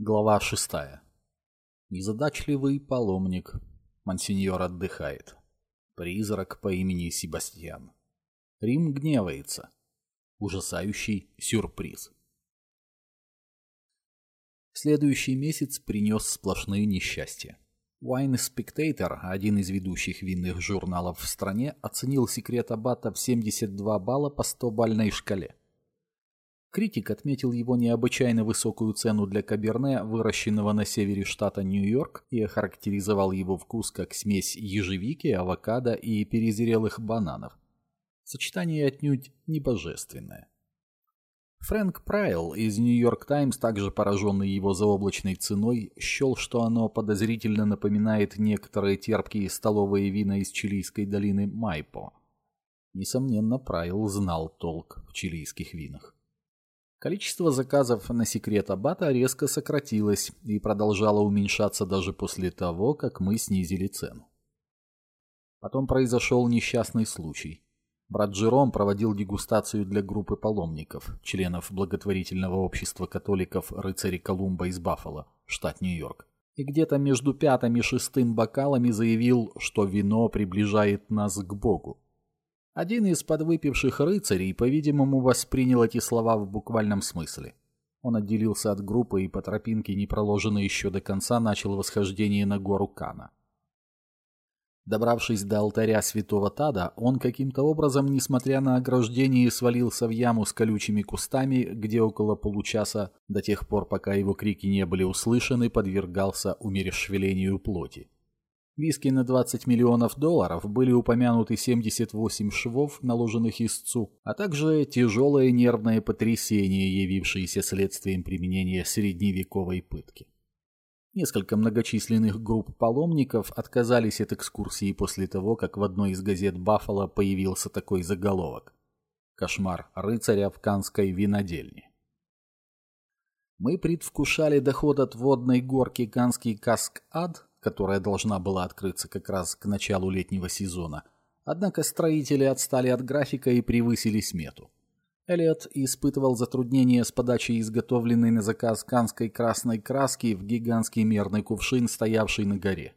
Глава шестая. Незадачливый паломник. Монсеньор отдыхает. Призрак по имени Себастьян. Рим гневается. Ужасающий сюрприз. Следующий месяц принес сплошные несчастья. Wine Spectator, один из ведущих винных журналов в стране, оценил секрет Аббата в 72 балла по 100-бальной шкале. Критик отметил его необычайно высокую цену для каберне, выращенного на севере штата Нью-Йорк, и охарактеризовал его вкус как смесь ежевики, авокадо и перезрелых бананов. Сочетание отнюдь не божественное. Фрэнк Прайл из «Нью-Йорк Таймс», также пораженный его заоблачной ценой, счел, что оно подозрительно напоминает некоторые терпкие столовые вина из чилийской долины Майпо. Несомненно, Прайл знал толк в чилийских винах. Количество заказов на секрет Аббата резко сократилось и продолжало уменьшаться даже после того, как мы снизили цену. Потом произошел несчастный случай. Брат Джером проводил дегустацию для группы паломников, членов благотворительного общества католиков рыцари Колумба из Баффало, штат Нью-Йорк. И где-то между пятым и шестым бокалами заявил, что вино приближает нас к Богу. Один из подвыпивших рыцарей, по-видимому, воспринял эти слова в буквальном смысле. Он отделился от группы и по тропинке, не проложенной еще до конца, начал восхождение на гору Кана. Добравшись до алтаря святого Тада, он каким-то образом, несмотря на ограждение, свалился в яму с колючими кустами, где около получаса, до тех пор, пока его крики не были услышаны, подвергался умерещвлению плоти. Виски на 20 миллионов долларов были упомянуты 78 швов, наложенных истцу, а также тяжелое нервное потрясение, явившееся следствием применения средневековой пытки. Несколько многочисленных групп паломников отказались от экскурсии после того, как в одной из газет Баффало появился такой заголовок «Кошмар рыцаря в Канской винодельне». Мы предвкушали доход от водной горки Канский Каск-Ад которая должна была открыться как раз к началу летнего сезона. Однако строители отстали от графика и превысили смету. Элliot испытывал затруднения с подачей изготовленной на заказ канской красной краски в гигантский мерный кувшин, стоявший на горе.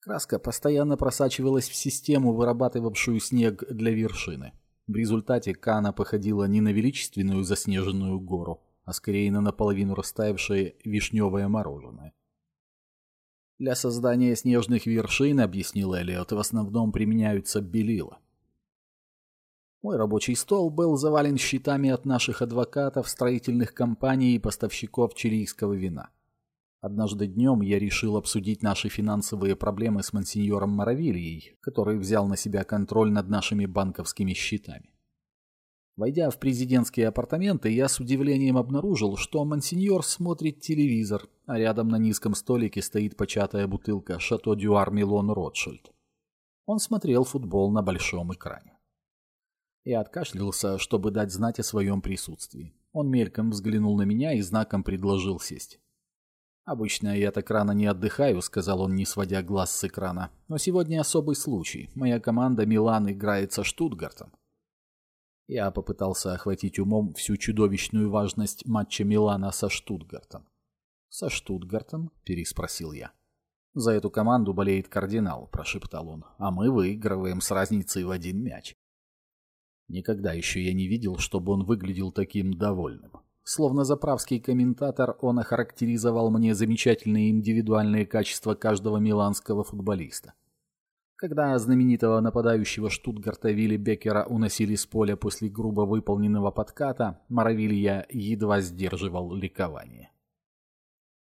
Краска постоянно просачивалась в систему, вырабатывавшую снег для вершины. В результате Кана походила не на величественную заснеженную гору, а скорее на наполовину растаявшее вишневое мороженое. Для создания снежных вершин, объяснил Элliot, в основном применяются белила. Мой рабочий стол был завален счетами от наших адвокатов, строительных компаний и поставщиков чилийского вина. Однажды днем я решил обсудить наши финансовые проблемы с мансиньором Моравильей, который взял на себя контроль над нашими банковскими счетами. Войдя в президентские апартаменты, я с удивлением обнаружил, что мансиньор смотрит телевизор, а рядом на низком столике стоит початая бутылка «Шато Дюар Милон Ротшильд». Он смотрел футбол на большом экране. Я откашлялся, чтобы дать знать о своем присутствии. Он мельком взглянул на меня и знаком предложил сесть. «Обычно я так рано не отдыхаю», — сказал он, не сводя глаз с экрана. «Но сегодня особый случай. Моя команда «Милан» играет со Штутгартом. Я попытался охватить умом всю чудовищную важность матча Милана со Штутгартом. «Со Штутгартом?» – переспросил я. «За эту команду болеет кардинал», – прошептал он, – «а мы выигрываем с разницей в один мяч». Никогда еще я не видел, чтобы он выглядел таким довольным. Словно заправский комментатор, он охарактеризовал мне замечательные индивидуальные качества каждого миланского футболиста. Когда знаменитого нападающего Штутгарта Вилли Беккера уносили с поля после грубо выполненного подката, Моровилья едва сдерживал ликование.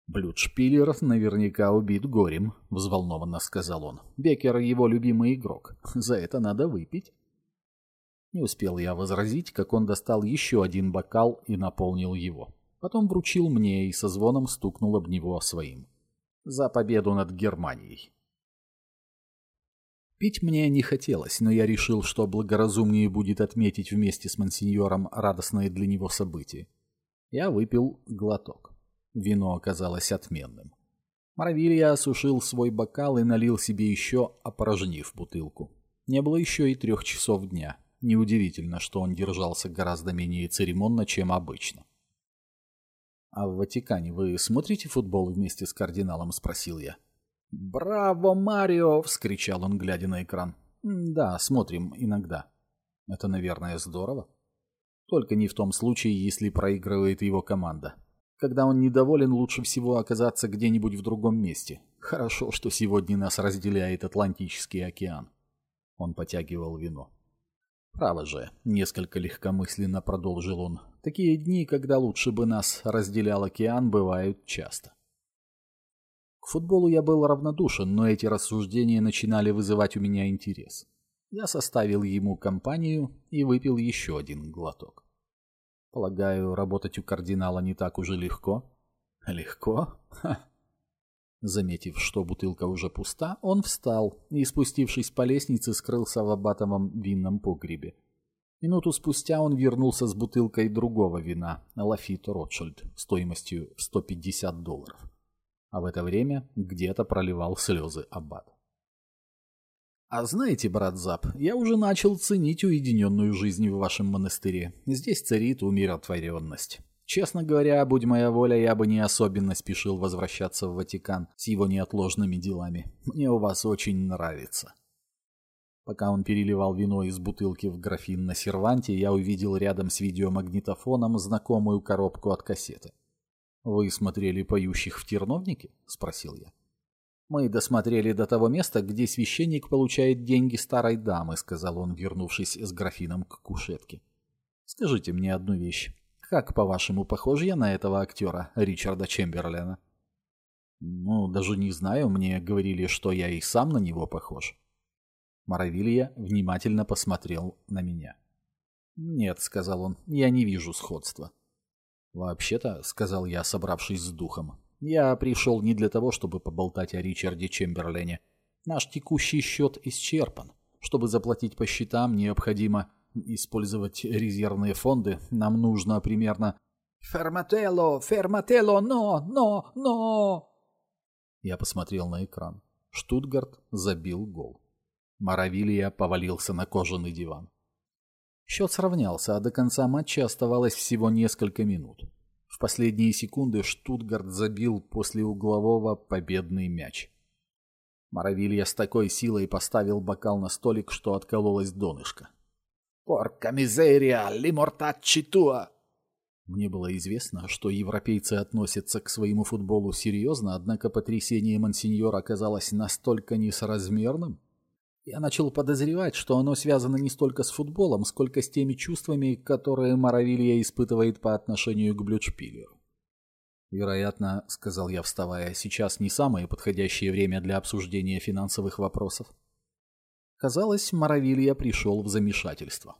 «Блюдшпиллер наверняка убит горем», — взволнованно сказал он. «Беккер — его любимый игрок. За это надо выпить». Не успел я возразить, как он достал еще один бокал и наполнил его. Потом вручил мне и со звоном стукнул об него своим. «За победу над Германией». Пить мне не хотелось, но я решил, что благоразумнее будет отметить вместе с мансиньором радостное для него событие. Я выпил глоток. Вино оказалось отменным. Моровилья осушил свой бокал и налил себе еще, опорожнив бутылку. Не было еще и трех часов дня. Неудивительно, что он держался гораздо менее церемонно, чем обычно. «А в Ватикане вы смотрите футбол вместе с кардиналом?» — спросил я. «Браво, Марио!» — вскричал он, глядя на экран. «Да, смотрим иногда. Это, наверное, здорово. Только не в том случае, если проигрывает его команда. Когда он недоволен, лучше всего оказаться где-нибудь в другом месте. Хорошо, что сегодня нас разделяет Атлантический океан». Он потягивал вино. «Право же», — несколько легкомысленно продолжил он, — «такие дни, когда лучше бы нас разделял океан, бывают часто». Футболу я был равнодушен, но эти рассуждения начинали вызывать у меня интерес. Я составил ему компанию и выпил еще один глоток. Полагаю, работать у кардинала не так уже легко? Легко? Ха. Заметив, что бутылка уже пуста, он встал и, спустившись по лестнице, скрылся в абатовом винном погребе. Минуту спустя он вернулся с бутылкой другого вина, Лафит Ротшильд, стоимостью в 150 долларов. А в это время где-то проливал слезы аббат. «А знаете, брат Зап, я уже начал ценить уединенную жизнь в вашем монастыре. Здесь царит умиротворенность. Честно говоря, будь моя воля, я бы не особенно спешил возвращаться в Ватикан с его неотложными делами. Мне у вас очень нравится. Пока он переливал вино из бутылки в графин на серванте, я увидел рядом с видеомагнитофоном знакомую коробку от кассеты. «Вы смотрели «Поющих в терновнике»?» — спросил я. «Мы досмотрели до того места, где священник получает деньги старой дамы», — сказал он, вернувшись с графином к кушетке. «Скажите мне одну вещь. Как, по-вашему, похож я на этого актера, Ричарда Чемберлена? Ну, даже не знаю, мне говорили, что я и сам на него похож. Моровилья внимательно посмотрел на меня. «Нет», — сказал он, — «я не вижу сходства». «Вообще-то», — сказал я, собравшись с духом, — «я пришел не для того, чтобы поболтать о Ричарде Чемберлене. Наш текущий счет исчерпан. Чтобы заплатить по счетам, необходимо использовать резервные фонды, нам нужно примерно... «Фермателло! Фермателло! Но! Но! Но!» Я посмотрел на экран. Штутгарт забил гол. Моровилья повалился на кожаный диван. Счет сравнялся, а до конца матча оставалось всего несколько минут. В последние секунды Штутгарт забил после углового победный мяч. Моровилья с такой силой поставил бокал на столик, что откололась донышко. «Порка мизерия, лимортачи туа!» Мне было известно, что европейцы относятся к своему футболу серьезно, однако потрясение Монсеньора оказалось настолько несоразмерным. Я начал подозревать, что оно связано не столько с футболом, сколько с теми чувствами, которые Моровилья испытывает по отношению к Блюдшпилеру. «Вероятно, — сказал я, вставая, — сейчас не самое подходящее время для обсуждения финансовых вопросов. Казалось, Моровилья пришел в замешательство.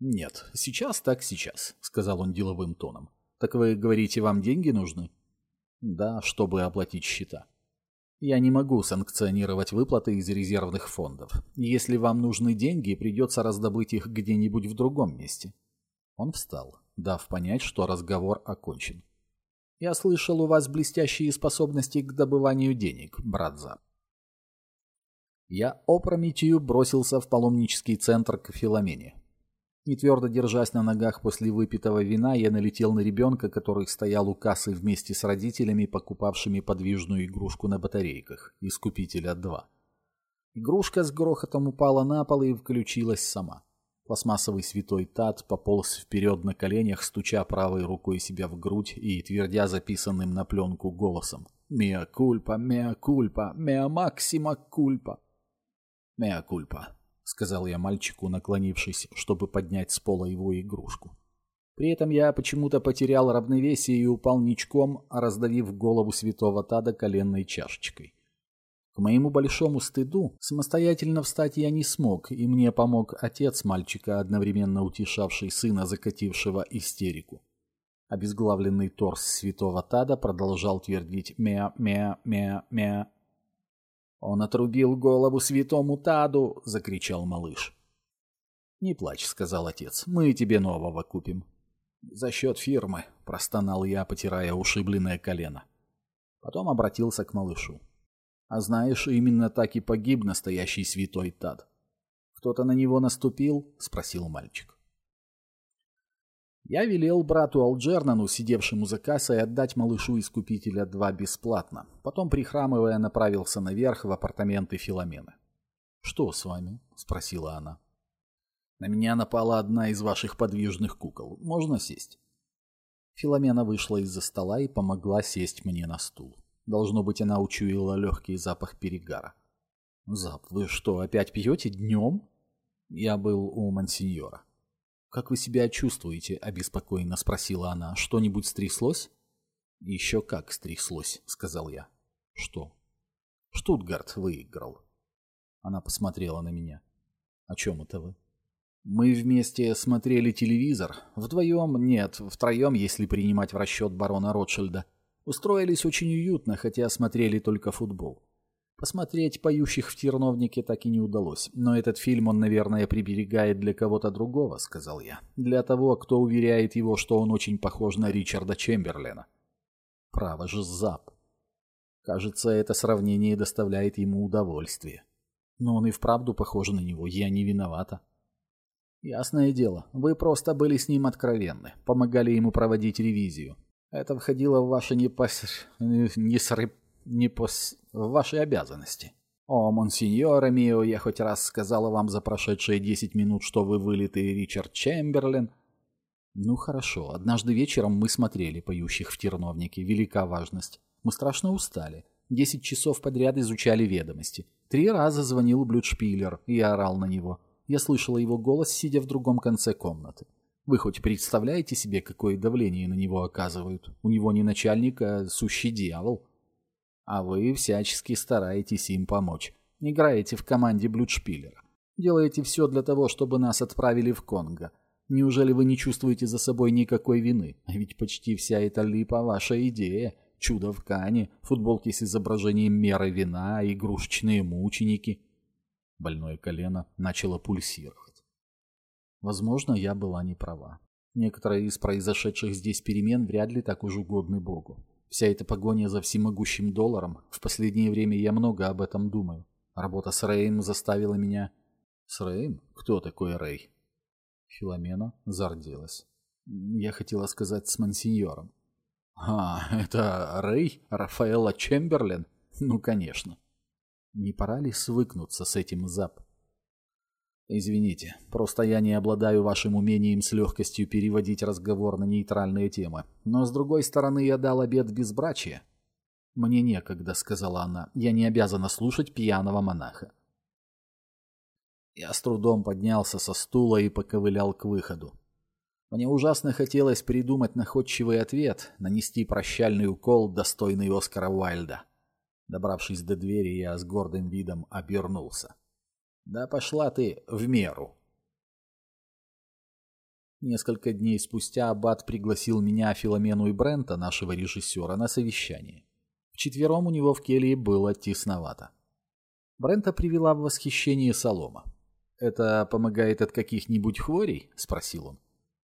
«Нет, сейчас так сейчас», — сказал он деловым тоном. «Так вы говорите, вам деньги нужны?» «Да, чтобы оплатить счета». «Я не могу санкционировать выплаты из резервных фондов. Если вам нужны деньги, придется раздобыть их где-нибудь в другом месте». Он встал, дав понять, что разговор окончен. «Я слышал, у вас блестящие способности к добыванию денег, брат Зап. Я опрометью бросился в паломнический центр к Филомене. Не твердо держась на ногах после выпитого вина, я налетел на ребенка, который стоял у кассы вместе с родителями, покупавшими подвижную игрушку на батарейках, Искупителя 2. Игрушка с грохотом упала на пол и включилась сама. Пластмассовый святой Тат пополз вперед на коленях, стуча правой рукой себя в грудь и твердя записанным на пленку голосом «Меа кульпа, меа кульпа, меа максима кульпа». «Меа кульпа», — сказал я мальчику, наклонившись, чтобы поднять с пола его игрушку. При этом я почему-то потерял равновесие и упал ничком, раздавив голову святого Тада коленной чашечкой. К моему большому стыду, самостоятельно встать я не смог, и мне помог отец мальчика, одновременно утешавший сына, закатившего истерику. Обезглавленный торс святого Тада продолжал твердить «мя-мя-мя-мя», «Он отрубил голову святому Таду!» — закричал малыш. «Не плачь», — сказал отец, — «мы тебе нового купим». «За счет фирмы», — простонал я, потирая ушибленное колено. Потом обратился к малышу. «А знаешь, именно так и погиб настоящий святой Тад». «Кто-то на него наступил?» — спросил мальчик. Я велел брату Алджернану, сидевшему за кассой, отдать малышу Искупителя два бесплатно. Потом, прихрамывая, направился наверх в апартаменты Филомены. «Что с вами?» — спросила она. «На меня напала одна из ваших подвижных кукол. Можно сесть?» Филомена вышла из-за стола и помогла сесть мне на стул. Должно быть, она учуяла легкий запах перегара. «Зап, вы что, опять пьете днем?» Я был у мансиньора. «Как вы себя чувствуете?» — обеспокоенно спросила она. «Что-нибудь стряслось?» «Еще как стряслось», — сказал я. «Что?» «Штутгарт выиграл». Она посмотрела на меня. «О чем это вы?» «Мы вместе смотрели телевизор. Вдвоем, нет, втроем, если принимать в расчет барона Ротшильда. Устроились очень уютно, хотя смотрели только футбол. Посмотреть «Поющих в терновнике» так и не удалось. Но этот фильм он, наверное, приберегает для кого-то другого, сказал я. Для того, кто уверяет его, что он очень похож на Ричарда Чемберлена. Право же, Зап. Кажется, это сравнение доставляет ему удовольствие. Но он и вправду похож на него, я не виновата. Ясное дело, вы просто были с ним откровенны, помогали ему проводить ревизию. Это входило в ваши непос... несрып не пос... вашей обязанности. О, монсеньор мио, я хоть раз сказала вам за прошедшие десять минут, что вы вылитый Ричард Чемберлин. Ну хорошо, однажды вечером мы смотрели «Поющих в терновнике», велика важность. Мы страшно устали. Десять часов подряд изучали ведомости. Три раза звонил Блюдшпилер и орал на него. Я слышала его голос, сидя в другом конце комнаты. Вы хоть представляете себе, какое давление на него оказывают? У него не начальник, а сущий дьявол а вы всячески стараетесь им помочь. Играете в команде Блюдшпиллера. Делаете все для того, чтобы нас отправили в Конго. Неужели вы не чувствуете за собой никакой вины? Ведь почти вся эта липа ваша идея. Чудо в Кане, футболки с изображением меры вина, игрушечные мученики. Больное колено начало пульсировать. Возможно, я была не права. Некоторые из произошедших здесь перемен вряд ли так уж угодны Богу. Вся эта погоня за всемогущим долларом, в последнее время я много об этом думаю. Работа с Рэем заставила меня... С Рэем? Кто такой Рэй? Филомена зарделась. Я хотела сказать с мансиньором. А, это Рэй? Рафаэла Чемберлин? Ну, конечно. Не пора ли свыкнуться с этим зап? Извините, просто я не обладаю вашим умением с легкостью переводить разговор на нейтральные темы. Но с другой стороны, я дал обед безбрачия. Мне некогда, сказала она. Я не обязана слушать пьяного монаха. Я с трудом поднялся со стула и поковылял к выходу. Мне ужасно хотелось придумать находчивый ответ, нанести прощальный укол, достойный Оскара Уайльда. Добравшись до двери, я с гордым видом обернулся. Да пошла ты в меру. Несколько дней спустя Аббат пригласил меня, Филомену и Брента, нашего режиссера, на совещание. Вчетвером у него в келье было тесновато. Брента привела в восхищение солома. «Это помогает от каких-нибудь хворей?» — спросил он.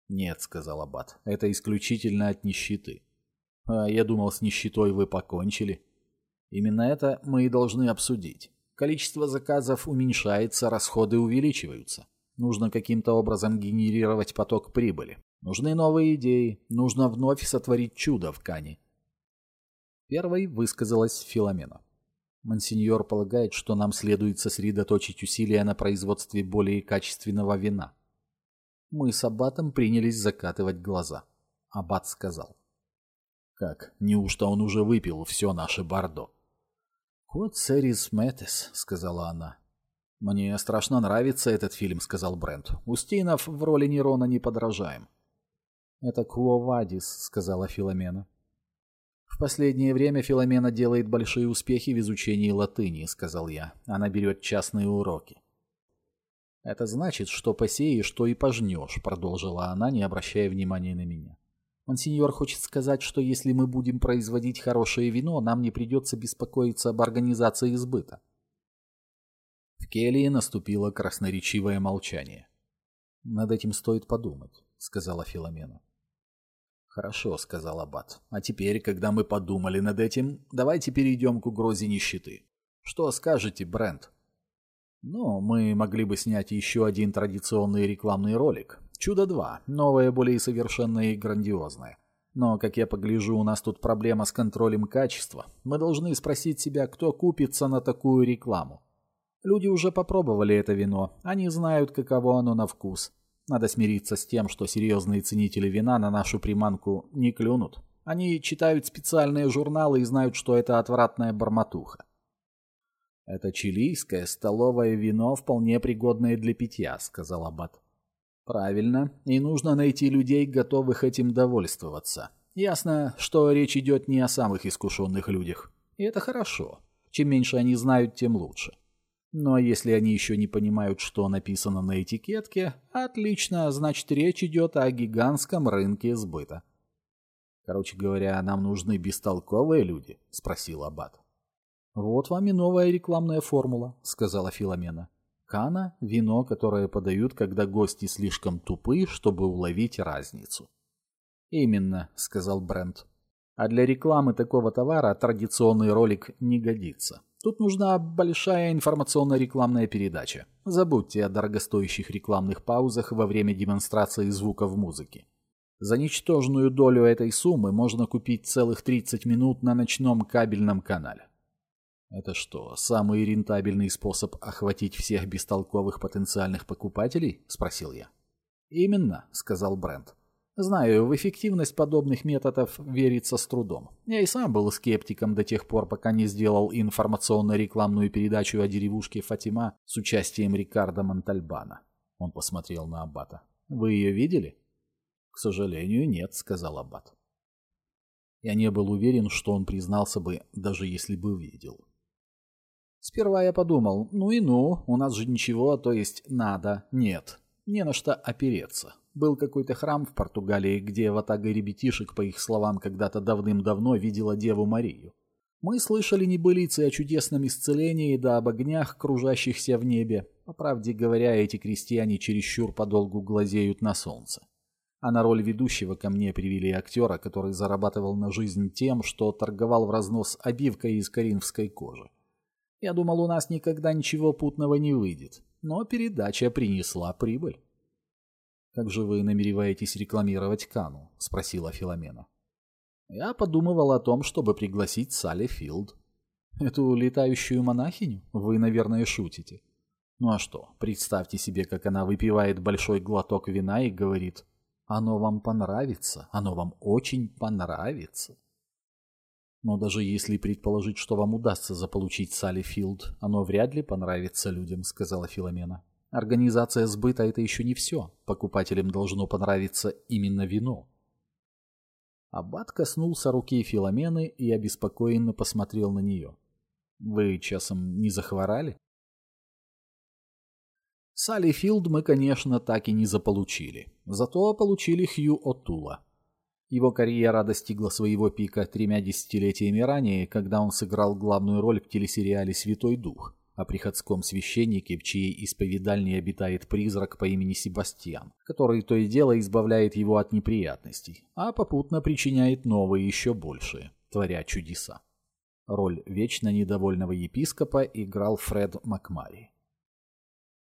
«Нет», — сказал Аббат, — «это исключительно от нищеты». «А я думал, с нищетой вы покончили». «Именно это мы и должны обсудить. Количество заказов уменьшается, расходы увеличиваются. Нужно каким-то образом генерировать поток прибыли. Нужны новые идеи, нужно вновь сотворить чудо в Кане. Первой высказалась Филомена. Монсеньор полагает, что нам следует сосредоточить усилия на производстве более качественного вина. Мы с Аббатом принялись закатывать глаза. Аббат сказал. «Как, неужто он уже выпил все наше бордо?» «Кот Сэрис Мэттес», — сказала она. «Мне страшно нравится этот фильм», — сказал Брент. «Устинов в роли Нерона не подражаем». «Это Куо Вадис», — сказала Филомена. «В последнее время Филомена делает большие успехи в изучении латыни», — сказал я. «Она берет частные уроки». «Это значит, что посеешь, то и пожнешь», — продолжила она, не обращая внимания на меня. Монсеньор хочет сказать, что если мы будем производить хорошее вино, нам не придется беспокоиться об организации избыта. В келье наступило красноречивое молчание. «Над этим стоит подумать», — сказала Филомена. «Хорошо», — сказал Аббат. «А теперь, когда мы подумали над этим, давайте перейдем к угрозе нищеты. Что скажете, Брент?» «Ну, мы могли бы снять еще один традиционный рекламный ролик. Чудо-2. Новое, более совершенное и грандиозное. Но, как я погляжу, у нас тут проблема с контролем качества. Мы должны спросить себя, кто купится на такую рекламу. Люди уже попробовали это вино, они знают, каково оно на вкус. Надо смириться с тем, что серьезные ценители вина на нашу приманку не клюнут. Они читают специальные журналы и знают, что это отвратная бормотуха. «Это чилийское столовое вино, вполне пригодное для питья», — сказал Аббат. «Правильно, и нужно найти людей, готовых этим довольствоваться. Ясно, что речь идет не о самых искушенных людях. И это хорошо. Чем меньше они знают, тем лучше. Но если они еще не понимают, что написано на этикетке, отлично, значит речь идет о гигантском рынке сбыта. Короче говоря, нам нужны бестолковые люди, спросил Аббат. Вот вам и новая рекламная формула, сказала Филомена. Кана – вино, которое подают, когда гости слишком тупы, чтобы уловить разницу. «Именно», – сказал Брент. «А для рекламы такого товара традиционный ролик не годится. Тут нужна большая информационно-рекламная передача. Забудьте о дорогостоящих рекламных паузах во время демонстрации звука в музыке. За ничтожную долю этой суммы можно купить целых 30 минут на ночном кабельном канале. Это что, самый рентабельный способ охватить всех бестолковых потенциальных покупателей? Спросил я. Именно, сказал Брент. Знаю, в эффективность подобных методов верится с трудом. Я и сам был скептиком до тех пор, пока не сделал информационно-рекламную передачу о деревушке Фатима с участием Рикардо Монтальбана. Он посмотрел на Аббата. «Вы ее видели?» «К сожалению, нет», — сказал Аббат. Я не был уверен, что он признался бы, даже если бы видел. Сперва я подумал, ну и ну, у нас же ничего, то есть надо, нет, не на что опереться. Был какой-то храм в Португалии, где ватага ребятишек, по их словам, когда-то давным-давно видела Деву Марию. Мы слышали небылицы о чудесном исцелении да об огнях, кружащихся в небе. По правде говоря, эти крестьяне чересчур подолгу глазеют на солнце. А на роль ведущего ко мне привели актера, который зарабатывал на жизнь тем, что торговал в разнос обивкой из коринфской кожи. Я думал, у нас никогда ничего путного не выйдет, но передача принесла прибыль. «Как же вы намереваетесь рекламировать Кану?» — спросила Филомена. «Я подумывал о том, чтобы пригласить Салли Филд. Эту летающую монахиню? Вы, наверное, шутите. Ну а что, представьте себе, как она выпивает большой глоток вина и говорит, «Оно вам понравится, оно вам очень понравится». Но даже если предположить, что вам удастся заполучить Салли Филд, оно вряд ли понравится людям, сказала Филомена. Организация сбыта – это еще не все. Покупателям должно понравиться именно вино. Аббат коснулся руки Филомены и обеспокоенно посмотрел на нее. «Вы часом не захворали?» Салли Филд мы, конечно, так и не заполучили. Зато получили Хью О'Тула. Его карьера достигла своего пика тремя десятилетиями ранее, когда он сыграл главную роль в телесериале «Святой Дух» о приходском священнике, в чьей исповедальне обитает призрак по имени Себастьян, который то и дело избавляет его от неприятностей, а попутно причиняет новые еще большие, творя чудеса. Роль вечно недовольного епископа играл Фред Макмари.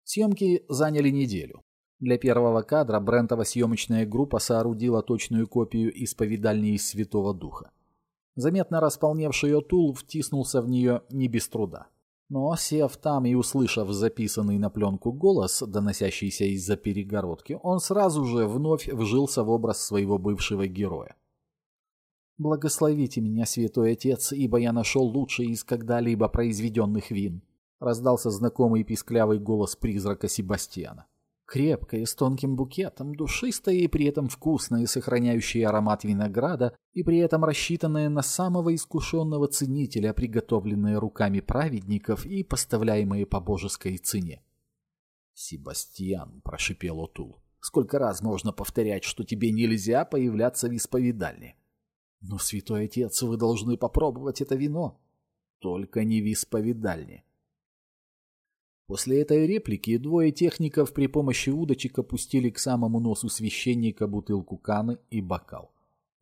Съемки заняли неделю. Для первого кадра Брентова съемочная группа соорудила точную копию исповедальни из Святого Духа. Заметно располневший Отул втиснулся в нее не без труда. Но, сев там и услышав записанный на пленку голос, доносящийся из-за перегородки, он сразу же вновь вжился в образ своего бывшего героя. «Благословите меня, святой отец, ибо я нашел лучший из когда-либо произведенных вин», раздался знакомый писклявый голос призрака Себастьяна. Крепкое, с тонким букетом, душистое и при этом вкусное, сохраняющее аромат винограда и при этом рассчитанное на самого искушенного ценителя, приготовленное руками праведников и поставляемое по божеской цене. «Себастьян», — прошипел Отул, — «сколько раз можно повторять, что тебе нельзя появляться в исповедальне?» «Но, святой отец, вы должны попробовать это вино». «Только не в исповедальне». После этой реплики двое техников при помощи удочек опустили к самому носу священника бутылку каны и бокал.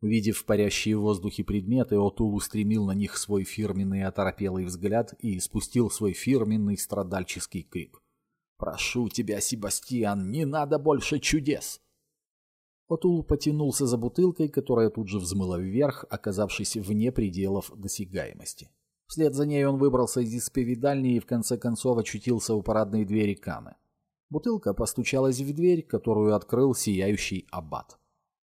Увидев парящие в воздухе предметы, Отул устремил на них свой фирменный оторопелый взгляд и спустил свой фирменный страдальческий крик. «Прошу тебя, Себастьян, не надо больше чудес! Отул потянулся за бутылкой, которая тут же взмыла вверх, оказавшись вне пределов досягаемости. Вслед за ней он выбрался из исповедальни и в конце концов очутился у парадной двери Каны. Бутылка постучалась в дверь, которую открыл сияющий аббат.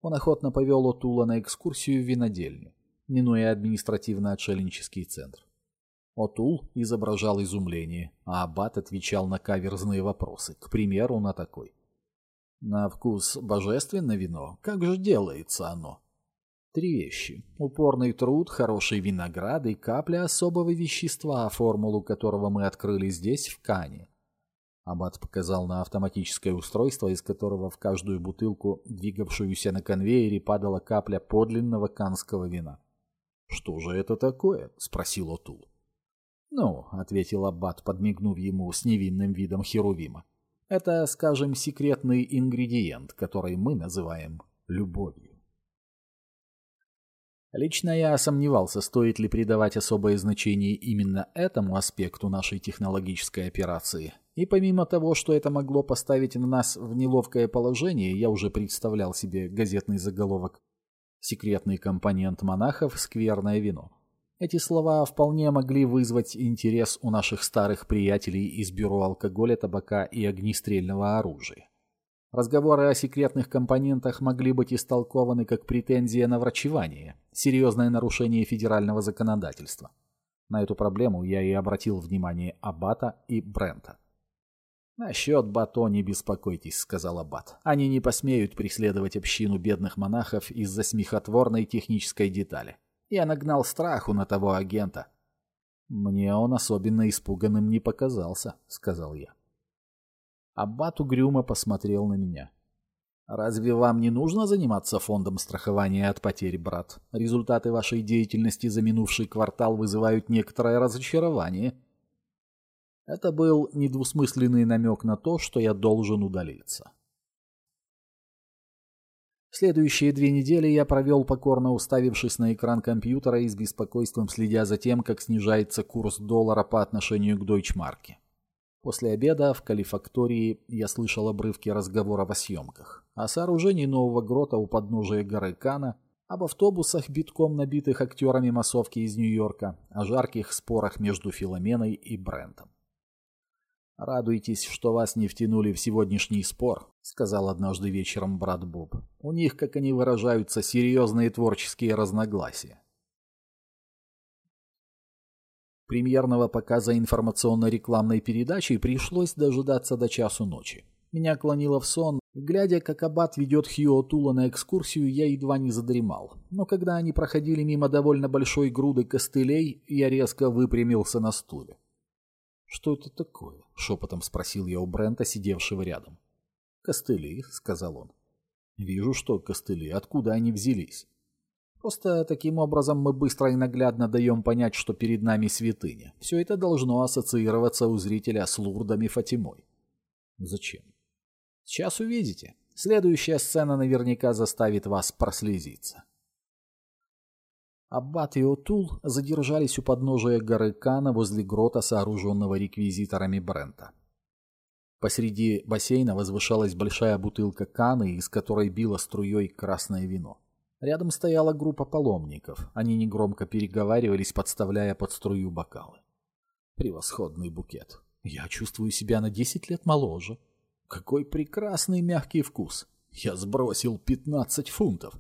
Он охотно повел Отула на экскурсию в винодельню, минуя административно-отшельнический центр. Отул изображал изумление, а аббат отвечал на каверзные вопросы, к примеру, на такой – на вкус божественное вино? Как же делается оно? Три вещи. Упорный труд, хороший виноград и капля особого вещества, формулу которого мы открыли здесь, в Кане. Аббат показал на автоматическое устройство, из которого в каждую бутылку, двигавшуюся на конвейере, падала капля подлинного канского вина. «Что же это такое?» — спросил Отул. «Ну», — ответил Аббат, подмигнув ему с невинным видом Херувима. Это, скажем, секретный ингредиент, который мы называем любовью. Лично я сомневался, стоит ли придавать особое значение именно этому аспекту нашей технологической операции. И помимо того, что это могло поставить нас в неловкое положение, я уже представлял себе газетный заголовок «Секретный компонент монахов – скверное вино». Эти слова вполне могли вызвать интерес у наших старых приятелей из бюро алкоголя, табака и огнестрельного оружия. Разговоры о секретных компонентах могли быть истолкованы как претензия на врачевание, серьезное нарушение федерального законодательства. На эту проблему я и обратил внимание Аббата и Брента. «Насчет Бато не беспокойтесь», — сказал Аббат. «Они не посмеют преследовать общину бедных монахов из-за смехотворной технической детали. Я нагнал страху на того агента. Мне он особенно испуганным не показался, сказал я. Аббат угрюмо посмотрел на меня. «Разве вам не нужно заниматься фондом страхования от потерь, брат? Результаты вашей деятельности за минувший квартал вызывают некоторое разочарование». Это был недвусмысленный намек на то, что я должен удалиться. Следующие две недели я провел покорно уставившись на экран компьютера и с беспокойством следя за тем, как снижается курс доллара по отношению к дойчмарке. После обеда в Калифактории я слышал обрывки разговоров о съемках, о сооружении нового грота у подножия горы Кана, об автобусах, битком набитых актерами массовки из Нью-Йорка, о жарких спорах между Филоменой и Брентом. «Радуйтесь, что вас не втянули в сегодняшний спор», — сказал однажды вечером брат Боб. «У них, как они выражаются, серьезные творческие разногласия». Премьерного показа информационно-рекламной передачи пришлось дожидаться до часу ночи. Меня клонило в сон, глядя, как Аббат ведет Хьюо Тула на экскурсию, я едва не задремал. Но когда они проходили мимо довольно большой груды костылей, я резко выпрямился на стуле. «Что это такое?» — шепотом спросил я у Брента, сидевшего рядом. «Костыли», — сказал он. «Вижу, что костыли. Откуда они взялись?» Просто таким образом мы быстро и наглядно даем понять, что перед нами святыня. Все это должно ассоциироваться у зрителя с Лурдом и Фатимой. Зачем? Сейчас увидите. Следующая сцена наверняка заставит вас прослезиться. Аббат и Отул задержались у подножия горы Кана возле грота, сооруженного реквизиторами Брента. Посреди бассейна возвышалась большая бутылка Каны, из которой било струей красное вино. Рядом стояла группа паломников. Они негромко переговаривались, подставляя под струю бокалы. Превосходный букет. Я чувствую себя на десять лет моложе. Какой прекрасный мягкий вкус. Я сбросил пятнадцать фунтов.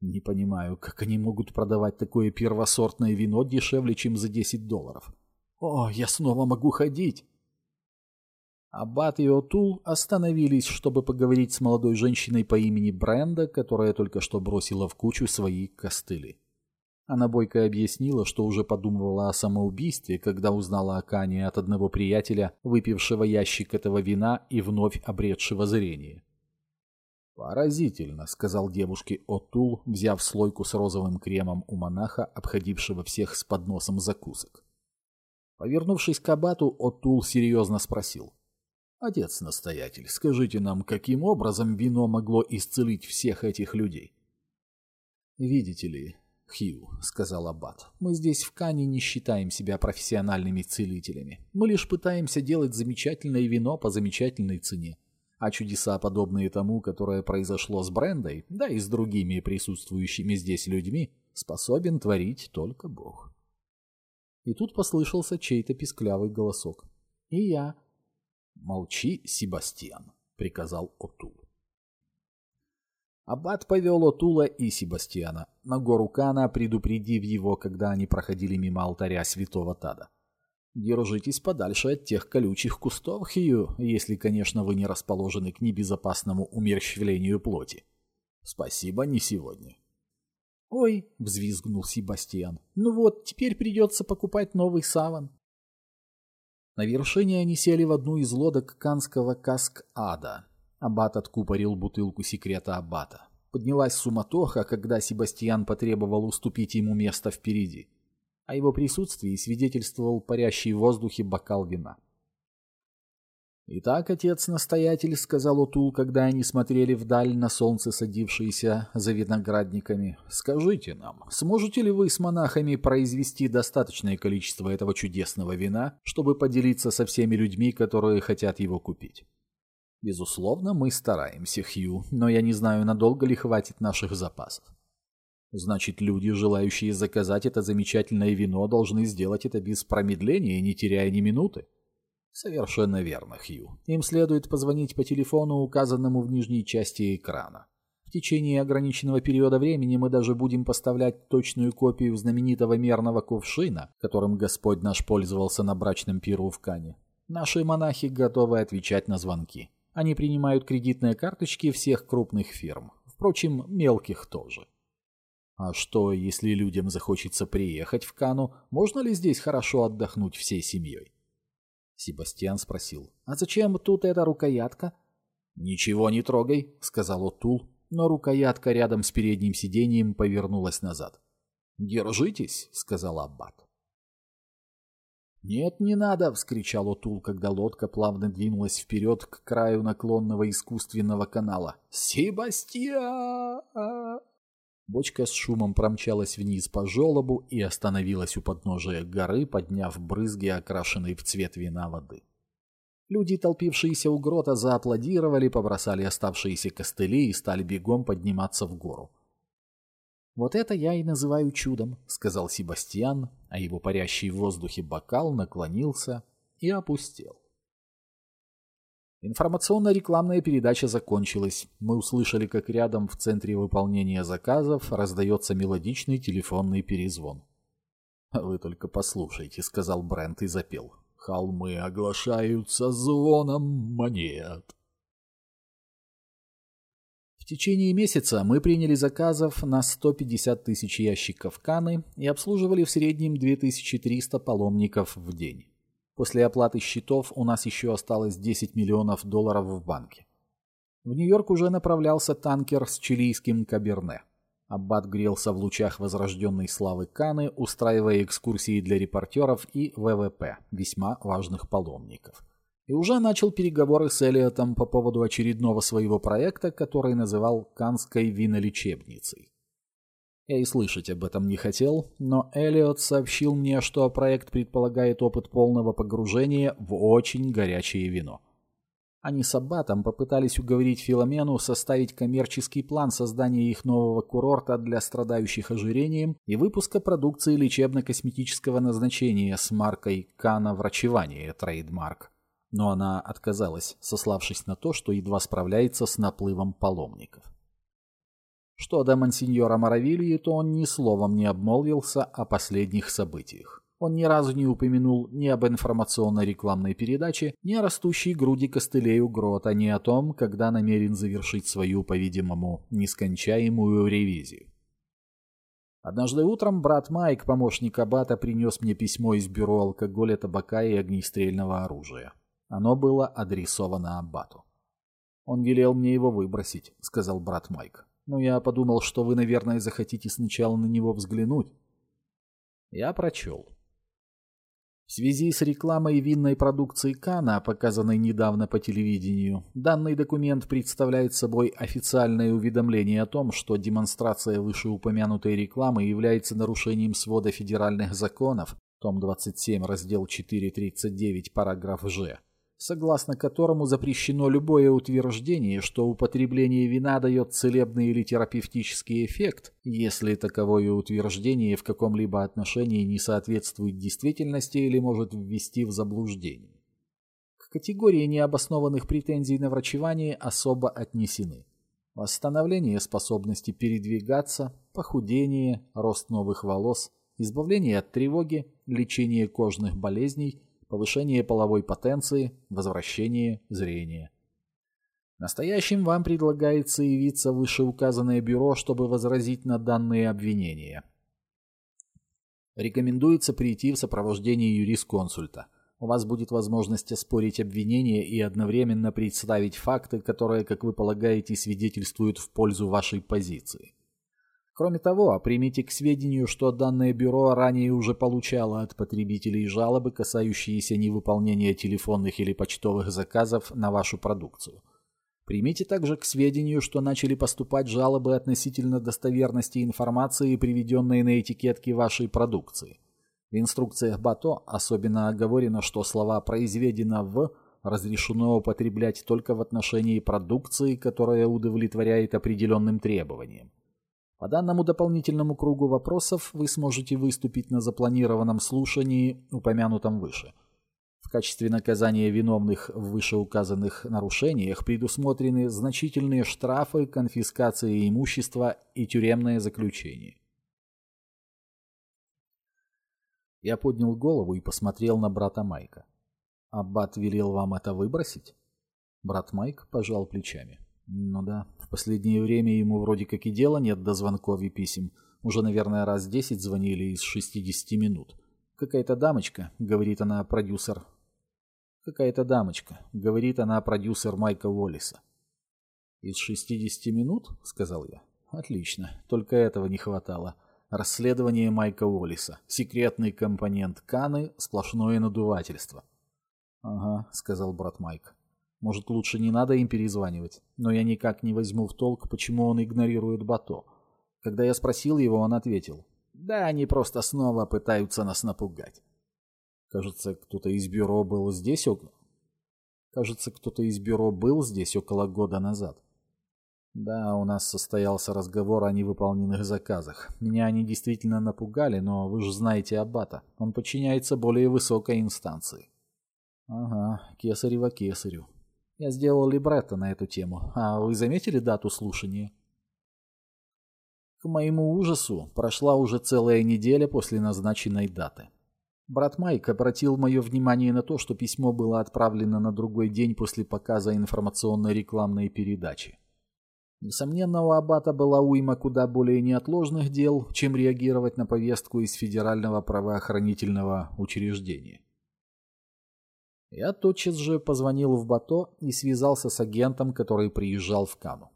Не понимаю, как они могут продавать такое первосортное вино дешевле, чем за 10 долларов. О, я снова могу ходить. Аббат и Отул остановились, чтобы поговорить с молодой женщиной по имени Бренда, которая только что бросила в кучу свои костыли. Она бойко объяснила, что уже подумывала о самоубийстве, когда узнала о Кане от одного приятеля, выпившего ящик этого вина и вновь обретшего зрение. «Поразительно», — сказал девушке Отул, взяв слойку с розовым кремом у монаха, обходившего всех с подносом закусок. Повернувшись к абату, Отул серьезно спросил. «Отец-настоятель, скажите нам, каким образом вино могло исцелить всех этих людей?» «Видите ли, Хью», — сказал аббат, — «мы здесь в Кане не считаем себя профессиональными целителями. Мы лишь пытаемся делать замечательное вино по замечательной цене. А чудеса, подобные тому, которое произошло с Брендой, да и с другими присутствующими здесь людьми, способен творить только Бог. И тут послышался чей-то писклявый голосок. «И я». «Молчи, Себастьян», — приказал Отул. Аббат повел Отула и Себастьяна на гору Кана, предупредив его, когда они проходили мимо алтаря святого Тада. Держитесь подальше от тех колючих кустов, Хью, если, конечно, вы не расположены к небезопасному умерщвлению плоти. Спасибо, не сегодня. «Ой!» — взвизгнул Себастьян. «Ну вот, теперь придется покупать новый саван». На вершине они сели в одну из лодок канского каск-ада. Аббат откупорил бутылку секрета Аббата. Поднялась суматоха, когда Себастьян потребовал уступить ему место впереди. О его присутствии свидетельствовал парящий в воздухе бокал вина. «Итак, отец-настоятель», — сказал Утул, когда они смотрели вдаль на солнце, садившееся за виноградниками, — «скажите нам, сможете ли вы с монахами произвести достаточное количество этого чудесного вина, чтобы поделиться со всеми людьми, которые хотят его купить?» «Безусловно, мы стараемся, Хью, но я не знаю, надолго ли хватит наших запасов. Значит, люди, желающие заказать это замечательное вино, должны сделать это без промедления, не теряя ни минуты. Совершенно верно, Хью. Им следует позвонить по телефону, указанному в нижней части экрана. В течение ограниченного периода времени мы даже будем поставлять точную копию знаменитого мерного кувшина, которым Господь наш пользовался на брачном пиру в Кане. Наши монахи готовы отвечать на звонки. Они принимают кредитные карточки всех крупных фирм. Впрочем, мелких тоже. А что, если людям захочется приехать в Кану, можно ли здесь хорошо отдохнуть всей семьей? Себастьян спросил. «А зачем тут эта рукоятка?» «Ничего не трогай», — сказал Отул, но рукоятка рядом с передним сиденьем повернулась назад. «Держитесь», — сказал Аббат. «Нет, не надо!» — вскричал Отул, когда лодка плавно двинулась вперед к краю наклонного искусственного канала. «Себастьян!» Бочка с шумом промчалась вниз по желобу и остановилась у подножия горы, подняв брызги, окрашенные в цвет вина воды. Люди, толпившиеся у грота, зааплодировали, побросали оставшиеся костыли и стали бегом подниматься в гору. «Вот это я и называю чудом», — сказал Себастьян, а его парящий в воздухе бокал наклонился и опустел. Информационно-рекламная передача закончилась. Мы услышали, как рядом в центре выполнения заказов раздается мелодичный телефонный перезвон. «Вы только послушайте», — сказал Брент и запел. «Холмы оглашаются звоном монет». В течение месяца мы приняли заказов на 150 тысяч ящиков каны и обслуживали в среднем 2300 паломников в день. После оплаты счетов у нас еще осталось 10 миллионов долларов в банке. В Нью-Йорк уже направлялся танкер с чилийским Каберне. Аббат грелся в лучах возрожденной славы Каны, устраивая экскурсии для репортеров и ВВП, весьма важных паломников. И уже начал переговоры с Элиотом по поводу очередного своего проекта, который называл «Канской винолечебницей». Я и слышать об этом не хотел, но Эллиот сообщил мне, что проект предполагает опыт полного погружения в очень горячее вино. Они с Аббатом попытались уговорить Филомену составить коммерческий план создания их нового курорта для страдающих ожирением и выпуска продукции лечебно-косметического назначения с маркой «Кана врачевание» трейдмарк. Но она отказалась, сославшись на то, что едва справляется с наплывом паломников. Что до мансиньора Моравильи, то он ни словом не обмолвился о последних событиях. Он ни разу не упомянул ни об информационно-рекламной передаче, ни о растущей груди костылей у грота, ни о том, когда намерен завершить свою, по-видимому, нескончаемую ревизию. Однажды утром брат Майк, помощник Аббата, принес мне письмо из бюро алкоголя, табака и огнестрельного оружия. Оно было адресовано Аббату. «Он велел мне его выбросить», — сказал брат Майк но я подумал, что вы, наверное, захотите сначала на него взглянуть. Я прочел. В связи с рекламой винной продукции Кана, показанной недавно по телевидению, данный документ представляет собой официальное уведомление о том, что демонстрация вышеупомянутой рекламы является нарушением свода федеральных законов, том 27, раздел 4.39, параграф Ж, согласно которому запрещено любое утверждение, что употребление вина дает целебный или терапевтический эффект, если таковое утверждение в каком-либо отношении не соответствует действительности или может ввести в заблуждение. К категории необоснованных претензий на врачевание особо отнесены восстановление способности передвигаться, похудение, рост новых волос, избавление от тревоги, лечение кожных болезней, повышение половой потенции, возвращение зрения. Настоящим вам предлагается явиться в вышеуказанное бюро, чтобы возразить на данные обвинения. Рекомендуется прийти в сопровождении юрисконсульта. У вас будет возможность оспорить обвинения и одновременно представить факты, которые, как вы полагаете, свидетельствуют в пользу вашей позиции. Кроме того, примите к сведению, что данное бюро ранее уже получало от потребителей жалобы, касающиеся невыполнения телефонных или почтовых заказов на вашу продукцию. Примите также к сведению, что начали поступать жалобы относительно достоверности информации, приведенной на этикетке вашей продукции. В инструкциях БАТО особенно оговорено, что слова «произведено в» разрешено употреблять только в отношении продукции, которая удовлетворяет определенным требованиям. По данному дополнительному кругу вопросов вы сможете выступить на запланированном слушании, упомянутом выше. В качестве наказания виновных в вышеуказанных нарушениях предусмотрены значительные штрафы, конфискация имущества и тюремное заключение. Я поднял голову и посмотрел на брата Майка. «Аббат велел вам это выбросить?» Брат Майк пожал плечами. Ну да, в последнее время ему вроде как и дела нет до звонков и писем. Уже, наверное, раз десять звонили из 60 минут. Какая-то дамочка, говорит она, продюсер. Какая-то дамочка, говорит она, продюсер Майка Уоллиса. Из 60 минут, сказал я. Отлично, только этого не хватало. Расследование Майка Уоллиса. Секретный компонент Каны, сплошное надувательство. Ага, сказал брат Майк. Может, лучше не надо им перезванивать, но я никак не возьму в толк, почему он игнорирует Бато. Когда я спросил его, он ответил, «Да, они просто снова пытаются нас напугать». Кажется, кто-то из бюро был здесь около... Кажется, кто-то из бюро был здесь около года назад. Да, у нас состоялся разговор о невыполненных заказах. Меня они действительно напугали, но вы же знаете Аббата. Он подчиняется более высокой инстанции. Ага, кесарево кесарю. Я сделал либретто на эту тему. А вы заметили дату слушания? К моему ужасу, прошла уже целая неделя после назначенной даты. Брат Майк обратил мое внимание на то, что письмо было отправлено на другой день после показа информационной рекламной передачи. Несомненно, у Аббата была уйма куда более неотложных дел, чем реагировать на повестку из федерального правоохранительного учреждения. Я тотчас же позвонил в Бато и связался с агентом, который приезжал в Кану.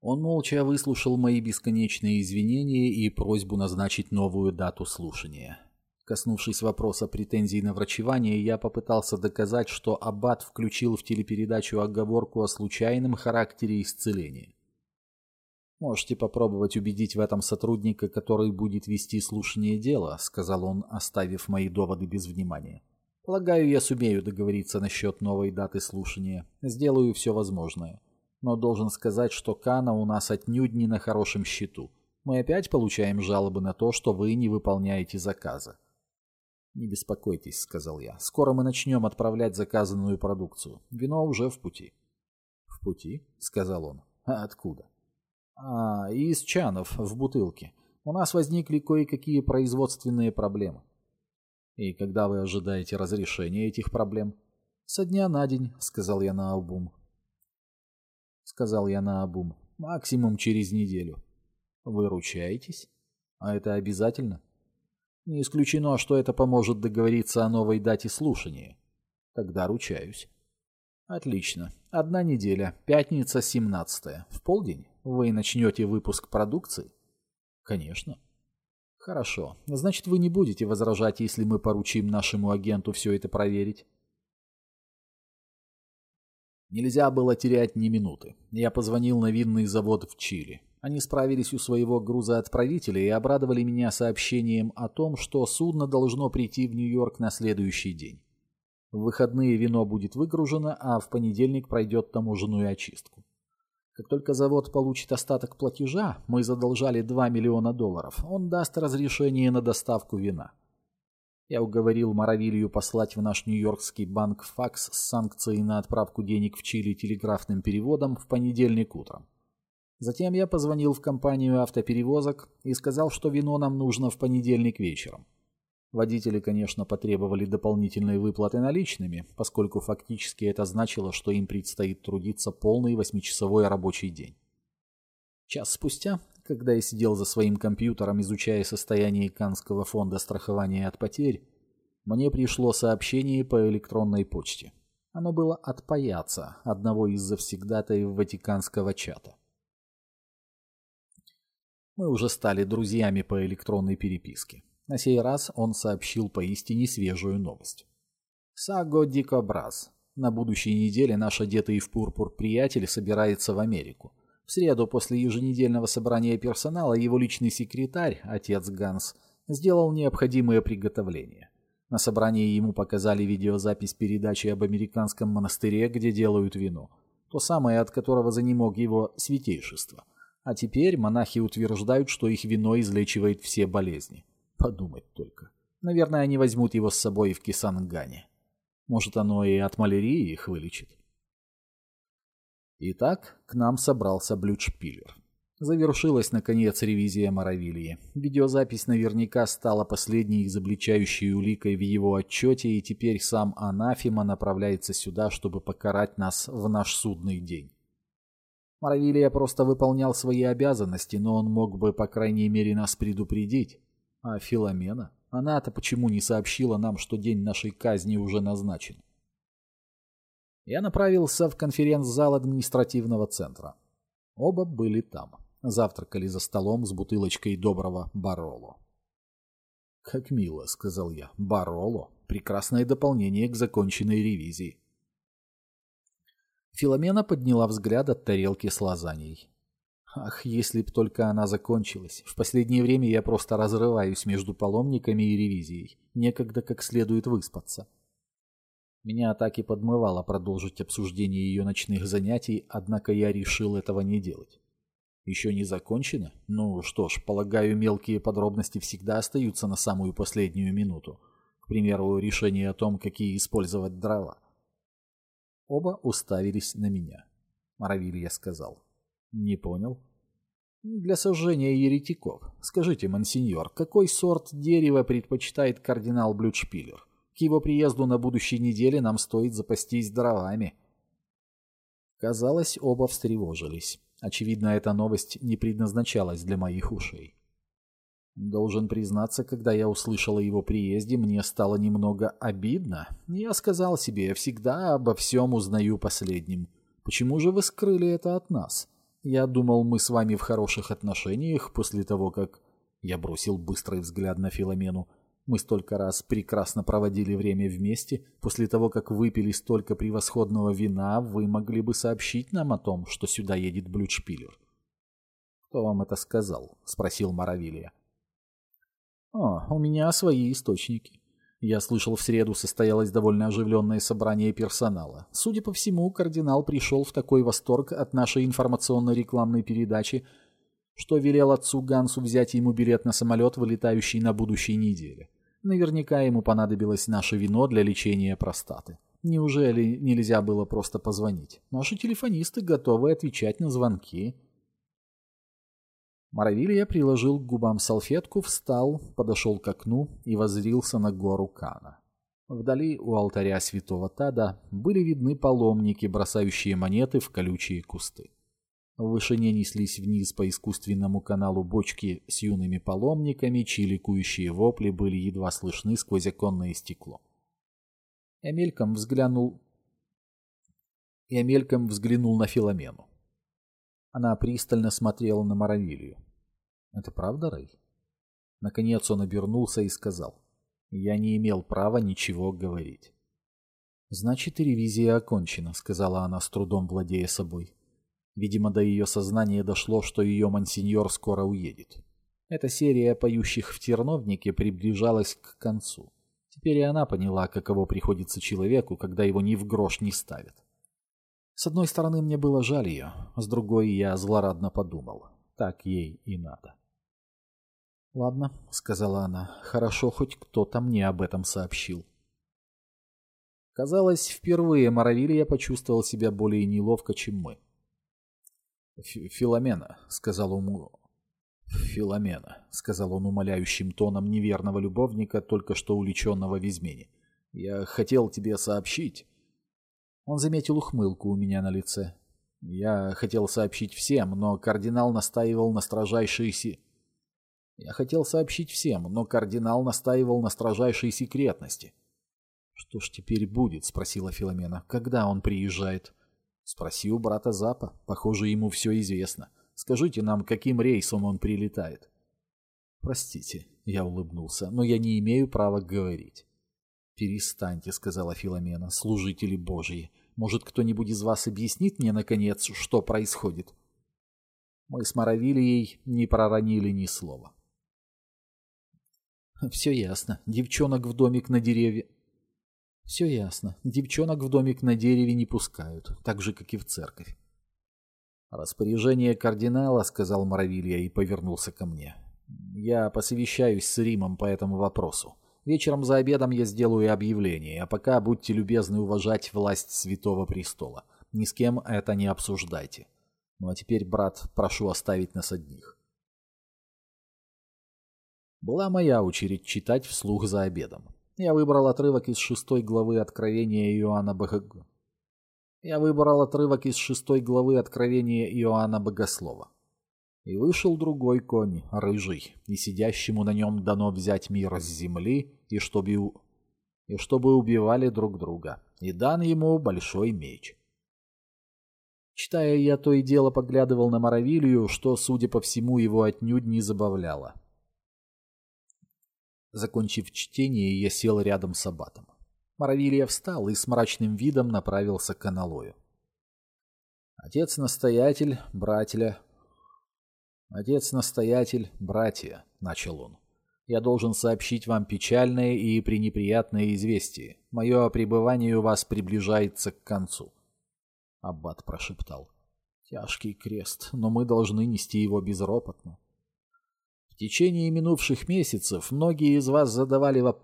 Он молча выслушал мои бесконечные извинения и просьбу назначить новую дату слушания. Коснувшись вопроса претензий на врачевание, я попытался доказать, что Аббат включил в телепередачу оговорку о случайном характере исцеления. «Можете попробовать убедить в этом сотрудника, который будет вести слушание дела», — сказал он, оставив мои доводы без внимания. «Полагаю, я сумею договориться насчет новой даты слушания. Сделаю все возможное. Но должен сказать, что Кана у нас отнюдь не на хорошем счету. Мы опять получаем жалобы на то, что вы не выполняете заказы». «Не беспокойтесь», — сказал я. «Скоро мы начнем отправлять заказанную продукцию. Вино уже в пути». «В пути?» — сказал он. «А откуда?» А, из чанов в бутылке. У нас возникли кое-какие производственные проблемы. И когда вы ожидаете разрешения этих проблем? Со дня на день, сказал я на обум. Сказал я на обум. Максимум через неделю. Вы ручаетесь? А это обязательно? Не исключено, что это поможет договориться о новой дате слушания. Тогда ручаюсь. Отлично. Одна неделя. Пятница, 17 В полдень? Вы начнете выпуск продукции? Конечно. Хорошо. Значит, вы не будете возражать, если мы поручим нашему агенту все это проверить? Нельзя было терять ни минуты. Я позвонил на винный завод в Чили. Они справились у своего грузоотправителя и обрадовали меня сообщением о том, что судно должно прийти в Нью-Йорк на следующий день. В выходные вино будет выгружено, а в понедельник пройдет таможенную очистку. Как только завод получит остаток платежа, мы задолжали 2 миллиона долларов, он даст разрешение на доставку вина. Я уговорил Моровилью послать в наш нью-йоркский банк факс с санкцией на отправку денег в Чили телеграфным переводом в понедельник утром. Затем я позвонил в компанию автоперевозок и сказал, что вино нам нужно в понедельник вечером. Водители, конечно, потребовали дополнительной выплаты наличными, поскольку фактически это значило, что им предстоит трудиться полный восьмичасовой рабочий день. Час спустя, когда я сидел за своим компьютером, изучая состояние Канского фонда страхования от потерь, мне пришло сообщение по электронной почте. Оно было от паяца, одного из завсегдатаев Ватиканского чата. Мы уже стали друзьями по электронной переписке. На сей раз он сообщил поистине свежую новость. «Саго Дикобраз. На будущей неделе наш одетый в пурпур приятель собирается в Америку. В среду после еженедельного собрания персонала его личный секретарь, отец Ганс, сделал необходимые приготовления. На собрании ему показали видеозапись передачи об американском монастыре, где делают вино. То самое, от которого занемог его святейшество. А теперь монахи утверждают, что их вино излечивает все болезни. Подумать только. Наверное, они возьмут его с собой в Кисангане. Может, оно и от малярии их вылечит. Итак, к нам собрался Блюдшпиллер. Завершилась, наконец, ревизия Моровильи. Видеозапись наверняка стала последней изобличающей уликой в его отчете, и теперь сам Анафима направляется сюда, чтобы покарать нас в наш судный день. Моровилия просто выполнял свои обязанности, но он мог бы, по крайней мере, нас предупредить. А Филомена? Она-то почему не сообщила нам, что день нашей казни уже назначен? Я направился в конференц-зал административного центра. Оба были там. Завтракали за столом с бутылочкой доброго Бароло. «Как мило», — сказал я. «Бароло — прекрасное дополнение к законченной ревизии». Филомена подняла взгляд от тарелки с лазаньей. Ах, если б только она закончилась. В последнее время я просто разрываюсь между паломниками и ревизией. Некогда как следует выспаться. Меня так и подмывало продолжить обсуждение ее ночных занятий, однако я решил этого не делать. Еще не закончено? Ну что ж, полагаю, мелкие подробности всегда остаются на самую последнюю минуту. К примеру, решение о том, какие использовать дрова. Оба уставились на меня. Моровилья сказал. «Не понял?» «Для сожжения еретиков. Скажите, мансиньор, какой сорт дерева предпочитает кардинал Блюдшпиллер? К его приезду на будущей неделе нам стоит запастись дровами». Казалось, оба встревожились. Очевидно, эта новость не предназначалась для моих ушей. Должен признаться, когда я услышал о его приезде, мне стало немного обидно. Я сказал себе, я всегда обо всем узнаю последним. Почему же вы скрыли это от нас? Я думал, мы с вами в хороших отношениях после того, как... Я бросил быстрый взгляд на Филомену. Мы столько раз прекрасно проводили время вместе. После того, как выпили столько превосходного вина, вы могли бы сообщить нам о том, что сюда едет Блюдшпиллер. «Кто вам это сказал?» — спросил Моровилья. «О, у меня свои источники. Я слышал, в среду состоялось довольно оживленное собрание персонала. Судя по всему, кардинал пришел в такой восторг от нашей информационно-рекламной передачи, что велел отцу Гансу взять ему билет на самолет, вылетающий на будущей неделе. Наверняка ему понадобилось наше вино для лечения простаты. Неужели нельзя было просто позвонить? Наши телефонисты готовы отвечать на звонки. Моровилья приложил к губам салфетку, встал, подошел к окну и воззрился на гору Кана. Вдали у алтаря святого Тада были видны паломники, бросающие монеты в колючие кусты. В вышине неслись вниз по искусственному каналу бочки с юными паломниками, чьи ликующие вопли были едва слышны сквозь оконное стекло. Я мельком взглянул... Я мельком взглянул на Филомену. Она пристально смотрела на Моровилью. «Это правда, Рэй?» Наконец он обернулся и сказал. «Я не имел права ничего говорить». «Значит, ревизия окончена», — сказала она с трудом, владея собой. Видимо, до ее сознания дошло, что ее мансиньор скоро уедет. Эта серия поющих в терновнике приближалась к концу. Теперь и она поняла, каково приходится человеку, когда его ни в грош не ставят. С одной стороны, мне было жаль ее, с другой я злорадно подумал. Так ей и надо. «Ладно», — сказала она, — «хорошо, хоть кто-то мне об этом сообщил». Казалось, впервые Моровилья почувствовал себя более неловко, чем мы. «Филомена», — сказал он... «Филомена», — сказал он умоляющим тоном неверного любовника, только что уличенного в измене. «Я хотел тебе сообщить...» Он заметил ухмылку у меня на лице. Я хотел сообщить всем, но кардинал настаивал на строжайшей си... Я хотел сообщить всем, но кардинал настаивал на строжайшей секретности. «Что ж теперь будет?» — спросила Филомена. «Когда он приезжает?» «Спроси у брата Запа. Похоже, ему все известно. Скажите нам, каким рейсом он прилетает?» «Простите», — я улыбнулся, — «но я не имею права говорить». «Перестаньте», — сказала Филомена, — «служители Божьи. Может, кто-нибудь из вас объяснит мне, наконец, что происходит?» Мы с Моровилией не проронили ни слова. «Все ясно. Девчонок в домик на дереве...» «Все ясно. Девчонок в домик на дереве не пускают, так же, как и в церковь». «Распоряжение кардинала», — сказал Моровилья и повернулся ко мне. «Я посовещаюсь с Римом по этому вопросу. Вечером за обедом я сделаю объявление, а пока будьте любезны уважать власть Святого Престола. Ни с кем это не обсуждайте. Ну а теперь, брат, прошу оставить нас одних». Была моя очередь читать вслух за обедом. Я выбрал отрывок из шестой главы Откровения Иоанна Бог... Я выбрал отрывок из шестой главы Откровения Иоанна Богослова. И вышел другой конь, рыжий, и сидящему на нем дано взять мир с земли, и чтобы, и чтобы убивали друг друга, и дан ему большой меч. Читая я то и дело поглядывал на Моровилью, что, судя по всему, его отнюдь не забавляло. Закончив чтение, я сел рядом с аббатом. Моровилья встал и с мрачным видом направился к аналою. «Отец-настоятель, братья...» «Отец-настоятель, братья», — начал он. «Я должен сообщить вам печальное и пренеприятное известие. Мое пребывание у вас приближается к концу». Аббат прошептал. «Тяжкий крест, но мы должны нести его безропотно течение минувших месяцев многие из вас задавали воп...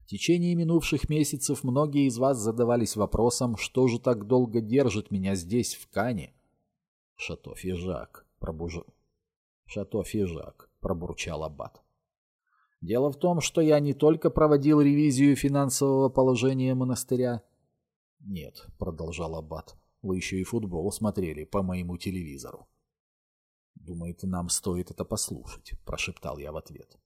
В течение минувших месяцев многие из вас задавались вопросом, что же так долго держит меня здесь, в Кане. Шато Фижак, пробуж... Шато Фижак, пробурчал Аббат. Дело в том, что я не только проводил ревизию финансового положения монастыря. Нет, продолжал Аббат, вы еще и футбол смотрели по моему телевизору. «Думаете, нам стоит это послушать?» – прошептал я в ответ.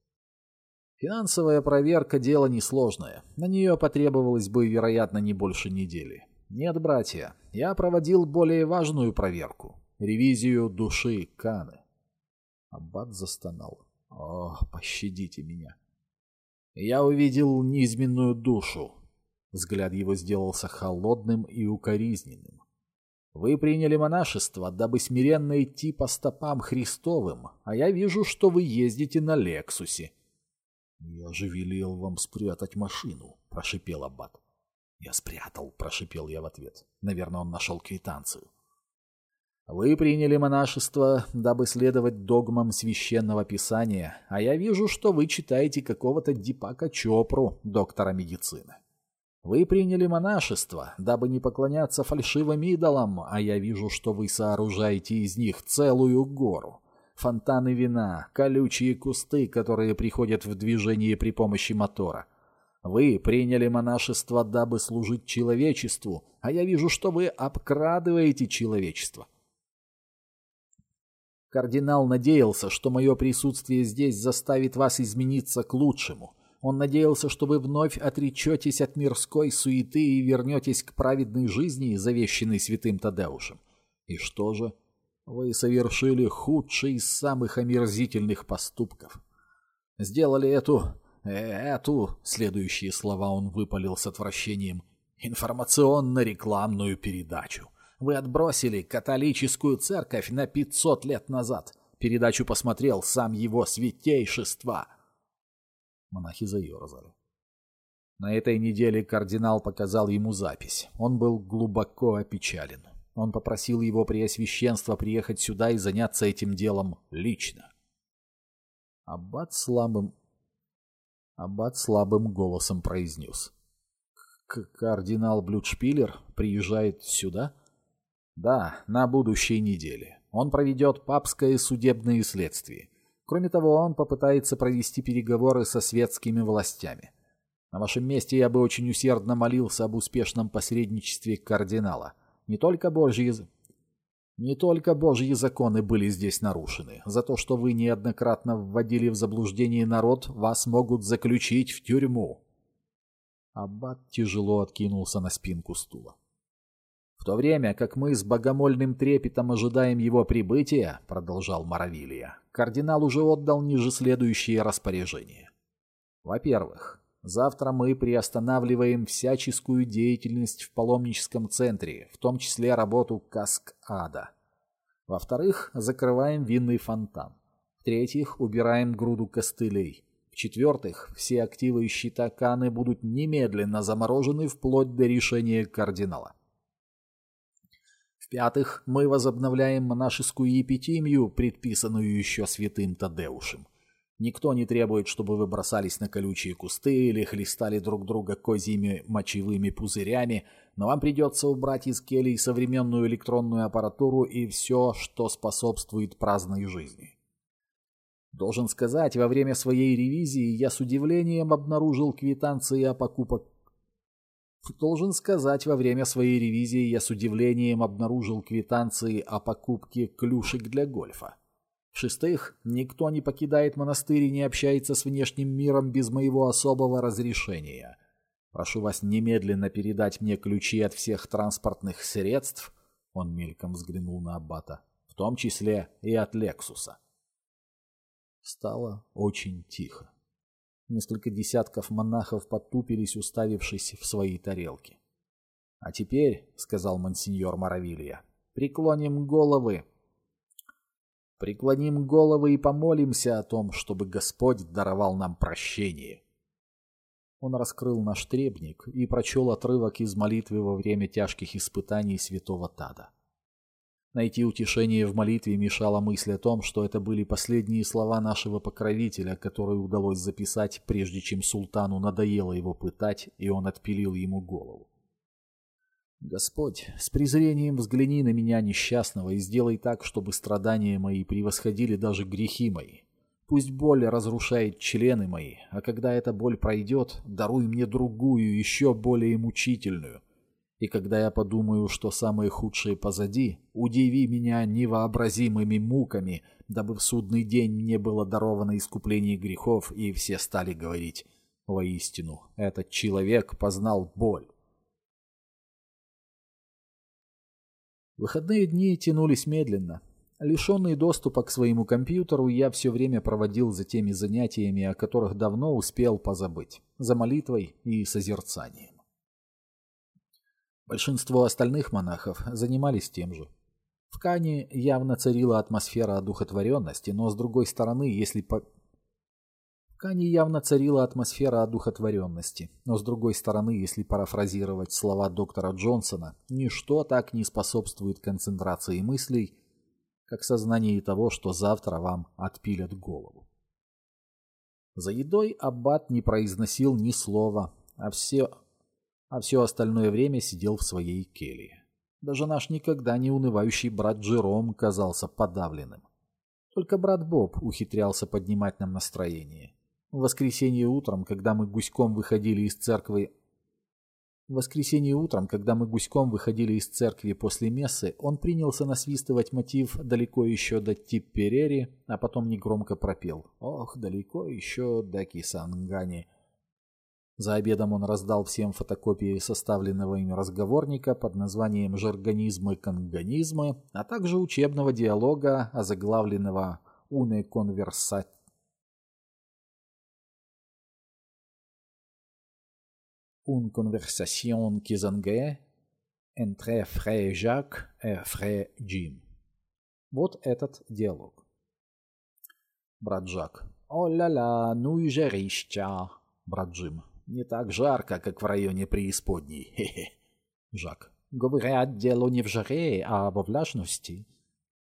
Финансовая проверка – дело несложное. На нее потребовалось бы, вероятно, не больше недели. Нет, братья, я проводил более важную проверку – ревизию души Каны. Аббат застонал. «О, пощадите меня!» Я увидел низменную душу. Взгляд его сделался холодным и укоризненным. Вы приняли монашество, дабы смиренно идти по стопам Христовым, а я вижу, что вы ездите на Лексусе. — Я же велел вам спрятать машину, — прошипел Аббат. — Я спрятал, — прошипел я в ответ. Наверное, он нашел квитанцию. Вы приняли монашество, дабы следовать догмам священного писания, а я вижу, что вы читаете какого-то Дипака Чопру, доктора медицины. Вы приняли монашество, дабы не поклоняться фальшивым идолам, а я вижу, что вы сооружаете из них целую гору. Фонтаны вина, колючие кусты, которые приходят в движение при помощи мотора. Вы приняли монашество, дабы служить человечеству, а я вижу, что вы обкрадываете человечество. Кардинал надеялся, что мое присутствие здесь заставит вас измениться к лучшему — он надеялся, что вы вновь отречетесь от мирской суеты и вернетесь к праведной жизни, завещанной святым Тадеушем. И что же? Вы совершили худший из самых омерзительных поступков. Сделали эту... эту... Следующие слова он выпалил с отвращением. Информационно-рекламную передачу. Вы отбросили католическую церковь на 500 лет назад. Передачу посмотрел сам его святейшество. Монахи заерзали. На этой неделе кардинал показал ему запись. Он был глубоко опечален. Он попросил его преосвященство приехать сюда и заняться этим делом лично. Аббат слабым... Аббат слабым голосом произнес. «Кардинал Блюдшпилер приезжает сюда?» «Да, на будущей неделе. Он проведет папское судебное следствие. Кроме того, он попытается провести переговоры со светскими властями. На вашем месте я бы очень усердно молился об успешном посредничестве кардинала. Не только Божьи... Не только Божьи законы были здесь нарушены. За то, что вы неоднократно вводили в заблуждение народ, вас могут заключить в тюрьму. Аббат тяжело откинулся на спинку стула. В то время, как мы с богомольным трепетом ожидаем его прибытия, продолжал Моравилия, кардинал уже отдал ниже следующие распоряжения. Во-первых, завтра мы приостанавливаем всяческую деятельность в паломническом центре, в том числе работу каскада. Во-вторых, закрываем винный фонтан. В-третьих, убираем груду костылей. В-четвертых, все активы и счета будут немедленно заморожены вплоть до решения кардинала. В-пятых, мы возобновляем монашескую епитимию, предписанную еще святым Тадеушем. Никто не требует, чтобы вы бросались на колючие кусты или хлестали друг друга козьими мочевыми пузырями, но вам придется убрать из келий современную электронную аппаратуру и все, что способствует праздной жизни. Должен сказать, во время своей ревизии я с удивлением обнаружил квитанции о покупок. Должен сказать, во время своей ревизии я с удивлением обнаружил квитанции о покупке клюшек для гольфа. В-шестых, никто не покидает монастырь и не общается с внешним миром без моего особого разрешения. Прошу вас немедленно передать мне ключи от всех транспортных средств, он мельком взглянул на аббата, в том числе и от Лексуса. Стало очень тихо. Несколько десятков монахов потупились, уставившись в свои тарелки. «А теперь, — сказал мансиньор Моравилья, — преклоним головы. Преклоним головы и помолимся о том, чтобы Господь даровал нам прощение». Он раскрыл наш требник и прочел отрывок из молитвы во время тяжких испытаний святого Тада. Найти утешение в молитве мешала мысль о том, что это были последние слова нашего покровителя, которые удалось записать, прежде чем султану надоело его пытать, и он отпилил ему голову. Господь, с презрением взгляни на меня несчастного и сделай так, чтобы страдания мои превосходили даже грехи мои. Пусть боль разрушает члены мои, а когда эта боль пройдет, даруй мне другую, еще более мучительную — и когда я подумаю, что самое худшее позади, удиви меня невообразимыми муками, дабы в судный день мне было даровано искупление грехов, и все стали говорить, воистину, этот человек познал боль. Выходные дни тянулись медленно. Лишенный доступа к своему компьютеру, я все время проводил за теми занятиями, о которых давно успел позабыть, за молитвой и созерцанием. Большинство остальных монахов занимались тем же. В Кане явно царила атмосфера одухотворенности, но с другой стороны, если по... В Кане явно царила атмосфера одухотворенности, но с другой стороны, если парафразировать слова доктора Джонсона, ничто так не способствует концентрации мыслей, как сознание того, что завтра вам отпилят голову. За едой аббат не произносил ни слова, а все а все остальное время сидел в своей келье. Даже наш никогда не унывающий брат Джером казался подавленным. Только брат Боб ухитрялся поднимать нам настроение. В воскресенье утром, когда мы гуськом выходили из церкви... В воскресенье утром, когда мы гуськом выходили из церкви после мессы, он принялся насвистывать мотив «Далеко еще до Типперери», а потом негромко пропел «Ох, далеко еще до Кисангани». За обедом он раздал всем фотокопии составленного им разговорника под названием «Жаргонизмы-конганизмы», а также учебного диалога, озаглавленного «Уне конверсат». «Un conversation qui entre frère Jacques et frère Jim. Вот этот диалог. Брат Жак. «О-ля-ля, ну и жарища!» Брат Джим. «Не так жарко, как в районе преисподней. Хе-хе!» Жак. «Говорят, дело не в жаре, а во влажности».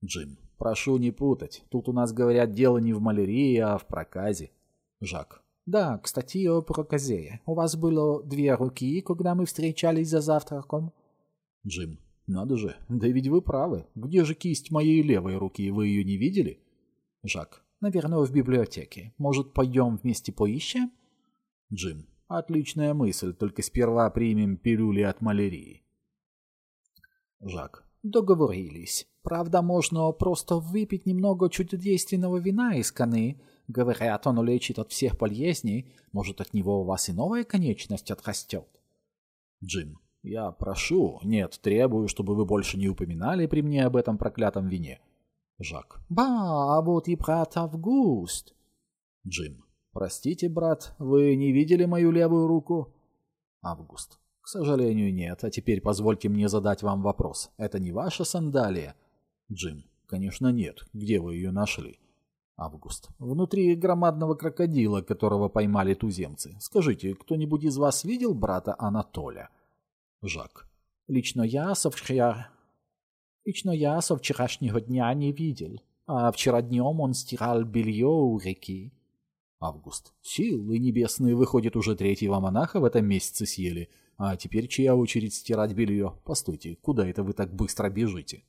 Джим. «Прошу не путать. Тут у нас говорят, дело не в малярии, а в проказе». Жак. «Да, кстати, о проказе. У вас было две руки, когда мы встречались за завтраком?» Джим. «Надо же, да ведь вы правы. Где же кисть моей левой руки? Вы ее не видели?» Жак. «Наверное, в библиотеке. Может, пойдем вместе поищем?» Джим. «Отличная мысль, только сперва примем пилюли от малярии». Жак. «Договорились. Правда, можно просто выпить немного чудодейственного вина из коны. Говорят, оно лечит от всех болезней. Может, от него у вас и новая конечность отрастет?» Джим. «Я прошу, нет, требую, чтобы вы больше не упоминали при мне об этом проклятом вине». Жак. «Ба, а вот и брат Август». Джим. «Простите, брат, вы не видели мою левую руку?» Август. «К сожалению, нет. А теперь позвольте мне задать вам вопрос. Это не ваша сандалия?» Джим. «Конечно нет. Где вы ее нашли?» Август. «Внутри громадного крокодила, которого поймали туземцы. Скажите, кто-нибудь из вас видел брата Анатоля?» Жак. Лично я со вчера... Лично я со вчерашнего дня не видел. А вчера днем он стирал белье у реки. Август. Силы небесные, выходит, уже третьего монаха в этом месяце съели. А теперь чья очередь стирать белье? Постойте, куда это вы так быстро бежите?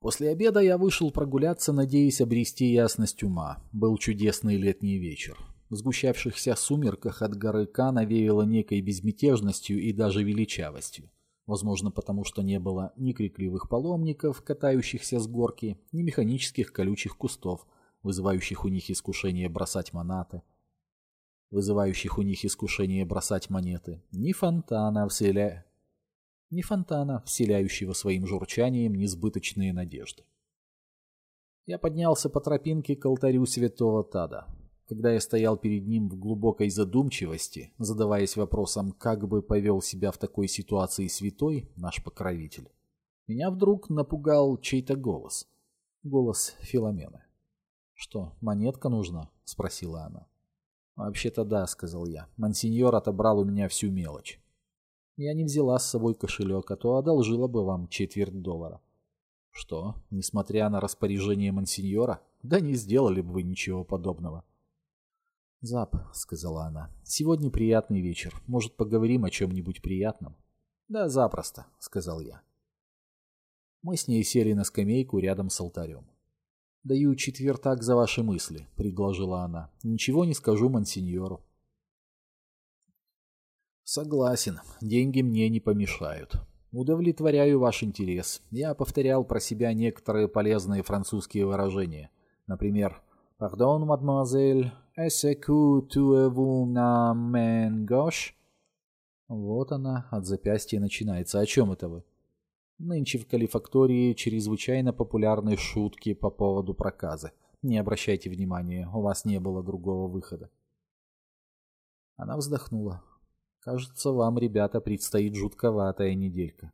После обеда я вышел прогуляться, надеясь обрести ясность ума. Был чудесный летний вечер. В сгущавшихся сумерках от горы Кана веяло некой безмятежностью и даже величавостью. Возможно, потому что не было ни крикливых паломников, катающихся с горки, ни механических колючих кустов, вызывающих у них искушение бросать монаты, вызывающих у них искушение бросать монеты, ни фонтана, вселя... ни фонтана, вселяющего своим журчанием несбыточные надежды. Я поднялся по тропинке к алтарю святого Тада. Когда я стоял перед ним в глубокой задумчивости, задаваясь вопросом, как бы повел себя в такой ситуации святой, наш покровитель, меня вдруг напугал чей-то голос. Голос Филомены. «Что, монетка нужна?» — спросила она. «Вообще-то да», — сказал я. «Монсеньор отобрал у меня всю мелочь. Я не взяла с собой кошелек, а то одолжила бы вам четверть доллара». «Что, несмотря на распоряжение монсеньора? Да не сделали бы вы ничего подобного». «Зап», — сказала она, — «сегодня приятный вечер. Может, поговорим о чем-нибудь приятном?» «Да, запросто», — сказал я. Мы с ней сели на скамейку рядом с алтарем. «Даю четвертак за ваши мысли», — предложила она. «Ничего не скажу мансиньору». «Согласен, деньги мне не помешают. Удовлетворяю ваш интерес. Я повторял про себя некоторые полезные французские выражения. Например, «Пардон, мадемуазель, est-ce que tu на main gauche?» Вот она, от запястья начинается. О чем это вы? Нынче в Калифактории чрезвычайно популярны шутки по поводу проказы. Не обращайте внимания, у вас не было другого выхода. Она вздохнула. Кажется, вам, ребята, предстоит жутковатая неделька.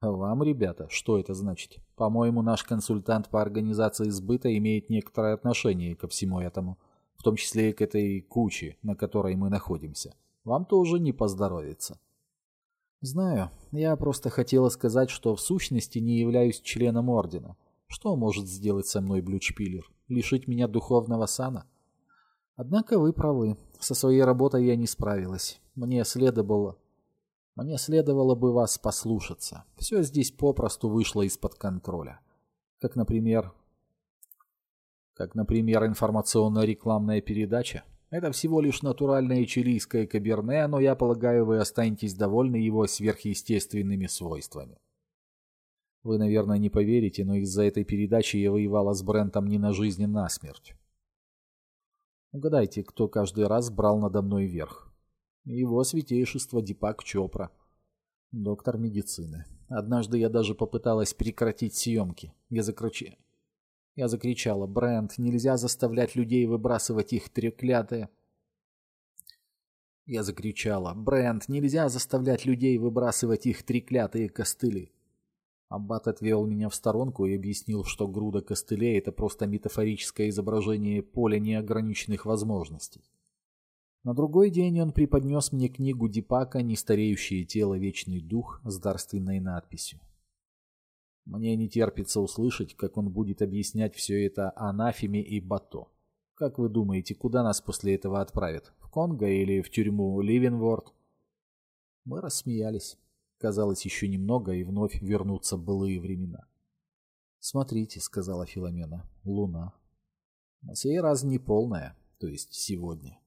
Вам, ребята, что это значит? По-моему, наш консультант по организации сбыта имеет некоторое отношение ко всему этому, в том числе и к этой куче, на которой мы находимся. Вам тоже не поздоровится. Знаю, я просто хотела сказать, что в сущности не являюсь членом ордена. Что может сделать со мной Блючпилер? Лишить меня духовного сана? Однако вы правы. Со своей работой я не справилась. Мне следовало мне следовало бы вас послушаться. Все здесь попросту вышло из-под контроля. Как, например... Как, например, информационно-рекламная передача. Это всего лишь натуральное чилийское каберне, но я полагаю, вы останетесь довольны его сверхъестественными свойствами. Вы, наверное, не поверите, но из-за этой передачи я воевала с Брентом не на жизнь, а на смерть. Угадайте, кто каждый раз брал надо мной верх. Его святейшество Дипак Чопра. Доктор медицины. Однажды я даже попыталась прекратить съемки. Я закричала. Я закричала, Брент, нельзя заставлять людей выбрасывать их треклятые... Я закричала. «Брент, нельзя заставлять людей выбрасывать их треклятые костыли!» Аббат отвел меня в сторонку и объяснил, что груда костылей — это просто метафорическое изображение поля неограниченных возможностей. На другой день он преподнес мне книгу Дипака «Нестареющее тело. Вечный дух» с дарственной надписью. Мне не терпится услышать, как он будет объяснять все это Анафеме и Бато. Как вы думаете, куда нас после этого отправят? В Конго или в тюрьму Ливенворд? Мы рассмеялись. Казалось, еще немного, и вновь вернутся былые времена. «Смотрите», — сказала Филомена, — «луна». На сей раз не полная, то есть сегодня.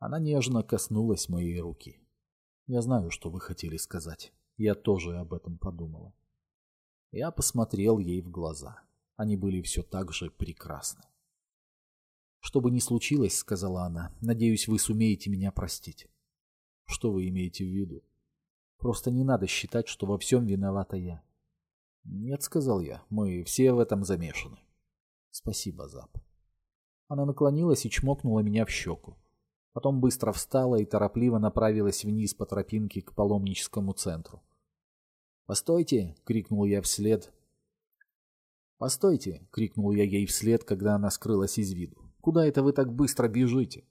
Она нежно коснулась моей руки. Я знаю, что вы хотели сказать. Я тоже об этом подумала. Я посмотрел ей в глаза. Они были все так же прекрасны. «Что бы ни случилось, — сказала она, — надеюсь, вы сумеете меня простить». «Что вы имеете в виду?» «Просто не надо считать, что во всем виновата я». «Нет, — сказал я, — мы все в этом замешаны». «Спасибо, Зап». Она наклонилась и чмокнула меня в щеку. Потом быстро встала и торопливо направилась вниз по тропинке к паломническому центру. «Постойте!» — крикнул я вслед. «Постойте!» — крикнул я ей вслед, когда она скрылась из виду. «Куда это вы так быстро бежите?»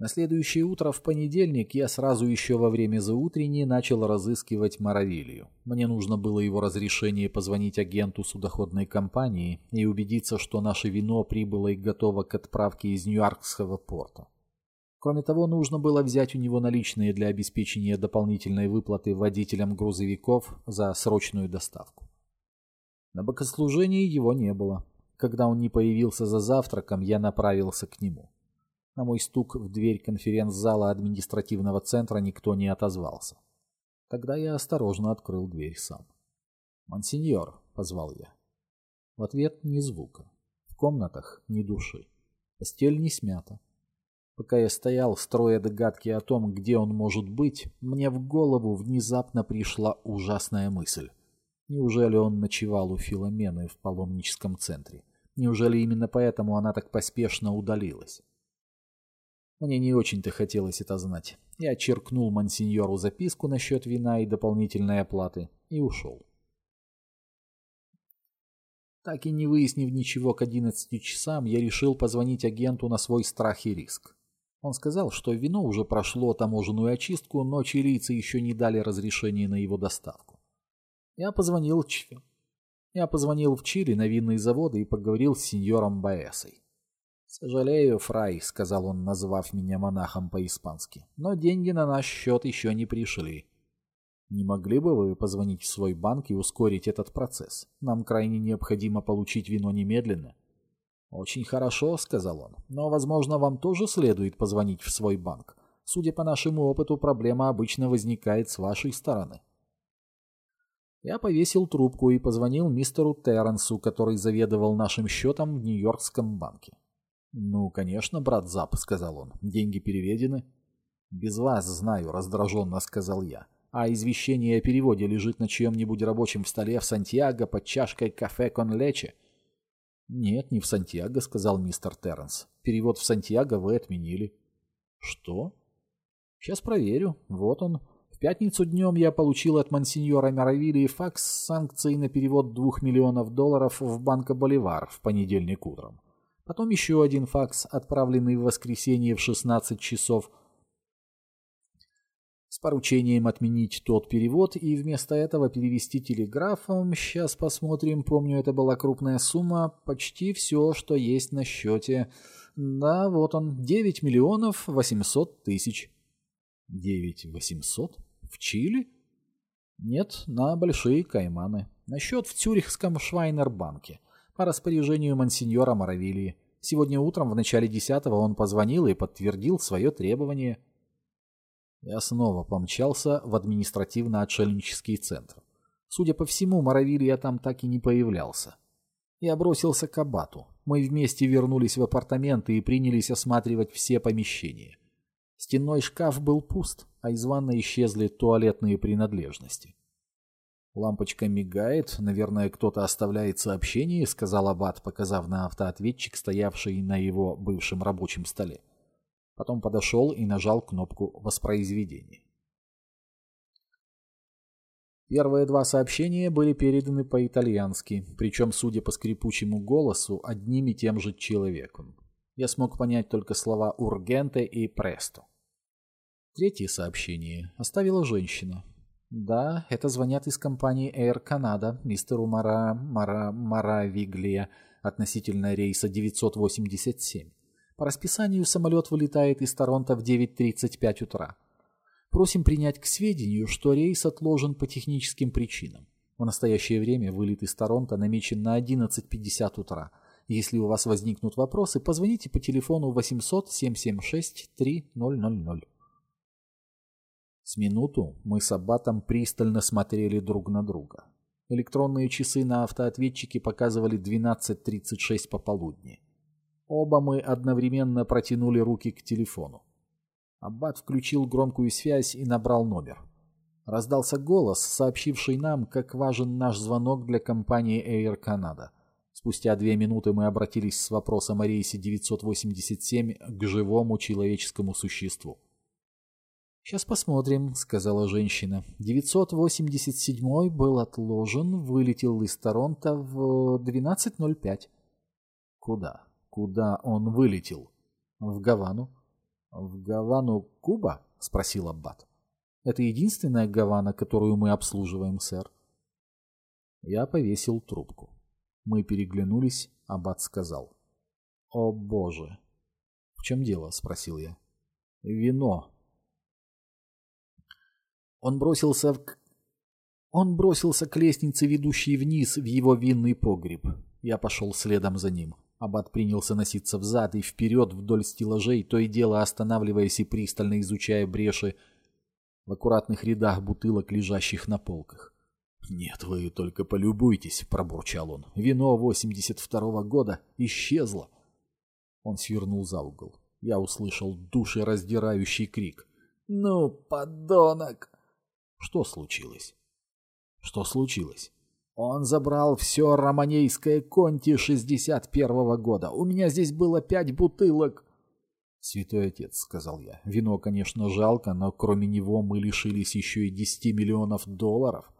На следующее утро в понедельник я сразу еще во время заутренней начал разыскивать Моровилью. Мне нужно было его разрешение позвонить агенту судоходной компании и убедиться, что наше вино прибыло и готово к отправке из Ньюаркского порта. Кроме того, нужно было взять у него наличные для обеспечения дополнительной выплаты водителям грузовиков за срочную доставку. На богослужении его не было. Когда он не появился за завтраком, я направился к нему. На мой стук в дверь конференц-зала административного центра никто не отозвался. Тогда я осторожно открыл дверь сам. «Монсеньор», — позвал я. В ответ ни звука. В комнатах ни души. Постель не смята. Пока я стоял, строя догадки о том, где он может быть, мне в голову внезапно пришла ужасная мысль. Неужели он ночевал у Филомены в паломническом центре? Неужели именно поэтому она так поспешно удалилась? Мне не очень-то хотелось это знать. Я черкнул мансиньору записку насчет вина и дополнительной оплаты и ушел. Так и не выяснив ничего к 11 часам, я решил позвонить агенту на свой страх и риск. Он сказал, что вино уже прошло таможенную очистку, но чилийцы еще не дали разрешения на его доставку. Я позвонил, я позвонил в Чили на винные заводы и поговорил с сеньором Баэсой. «Сожалею, Фрай», — сказал он, назвав меня монахом по-испански, — «но деньги на наш счет еще не пришли». «Не могли бы вы позвонить в свой банк и ускорить этот процесс? Нам крайне необходимо получить вино немедленно». «Очень хорошо», — сказал он, — «но, возможно, вам тоже следует позвонить в свой банк. Судя по нашему опыту, проблема обычно возникает с вашей стороны». Я повесил трубку и позвонил мистеру Терренсу, который заведовал нашим счетом в Нью-Йоркском банке. «Ну, конечно, брат Зап», — сказал он. «Деньги переведены?» «Без вас знаю», — раздраженно сказал я. «А извещение о переводе лежит на чьем-нибудь рабочем столе в Сантьяго под чашкой кафе Конлече?» «Нет, не в Сантьяго», — сказал мистер Терренс. «Перевод в Сантьяго вы отменили». «Что?» «Сейчас проверю. Вот он. В пятницу днем я получил от мансиньора Мировили факс с санкцией на перевод двух миллионов долларов в Банко Боливар в понедельник утром. Потом еще один факс, отправленный в воскресенье в 16 часов, с поручением отменить тот перевод и вместо этого перевести телеграфом. Сейчас посмотрим, помню, это была крупная сумма, почти все, что есть на счете. Да, вот он, 9 миллионов 800 тысяч. 9 800? В Чили? Нет, на Большие Кайманы. На счет в Цюрихском Швайнербанке по распоряжению мансиньора Моровилии. Сегодня утром в начале десятого он позвонил и подтвердил свое требование. Я снова помчался в административно-отшельнический центр. Судя по всему, Моровилья там так и не появлялся. Я бросился к абату. Мы вместе вернулись в апартаменты и принялись осматривать все помещения. Стенной шкаф был пуст, а из ванной исчезли туалетные принадлежности. «Лампочка мигает, наверное, кто-то оставляет сообщение», — сказал Аббат, показав на автоответчик, стоявший на его бывшем рабочем столе. Потом подошел и нажал кнопку воспроизведения. Первые два сообщения были переданы по-итальянски, причем, судя по скрипучему голосу, одним и тем же человеком. Я смог понять только слова «ургенте» и «престо». Третье сообщение оставила женщина. Да, это звонят из компании Air Canada мистеру Мара... Мара... Маравиглия относительно рейса 987. По расписанию самолет вылетает из Торонто в 9.35 утра. Просим принять к сведению, что рейс отложен по техническим причинам. В настоящее время вылет из Торонто намечен на 11.50 утра. Если у вас возникнут вопросы, позвоните по телефону 800 776 3000. С минуту мы с Аббатом пристально смотрели друг на друга. Электронные часы на автоответчике показывали 12.36 пополудни. Оба мы одновременно протянули руки к телефону. Аббат включил громкую связь и набрал номер. Раздался голос, сообщивший нам, как важен наш звонок для компании Air Canada. Спустя две минуты мы обратились с вопросом о рейсе 987 к живому человеческому существу. «Сейчас посмотрим», — сказала женщина. «987 был отложен, вылетел из Торонто в 12.05». «Куда? Куда он вылетел?» «В Гавану». «В Гавану Куба?» — спросил Аббат. «Это единственная Гавана, которую мы обслуживаем, сэр». Я повесил трубку. Мы переглянулись, Аббат сказал. «О, Боже!» «В чем дело?» — спросил я. «Вино», он бросился в... Он бросился к лестнице, ведущей вниз в его винный погреб. Я пошел следом за ним. Аббат принялся носиться взад и вперед вдоль стеллажей, то и дело останавливаясь и пристально изучая бреши в аккуратных рядах бутылок, лежащих на полках. «Нет, вы только полюбуйтесь», — пробурчал он. «Вино 82-го года исчезло». Он свернул за угол. Я услышал душераздирающий крик. «Ну, подонок!» Что случилось? Что случилось? Он забрал все романейское конти 61-го года. У меня здесь было пять бутылок. Святой отец, сказал я. Вино, конечно, жалко, но кроме него мы лишились еще и 10 миллионов долларов.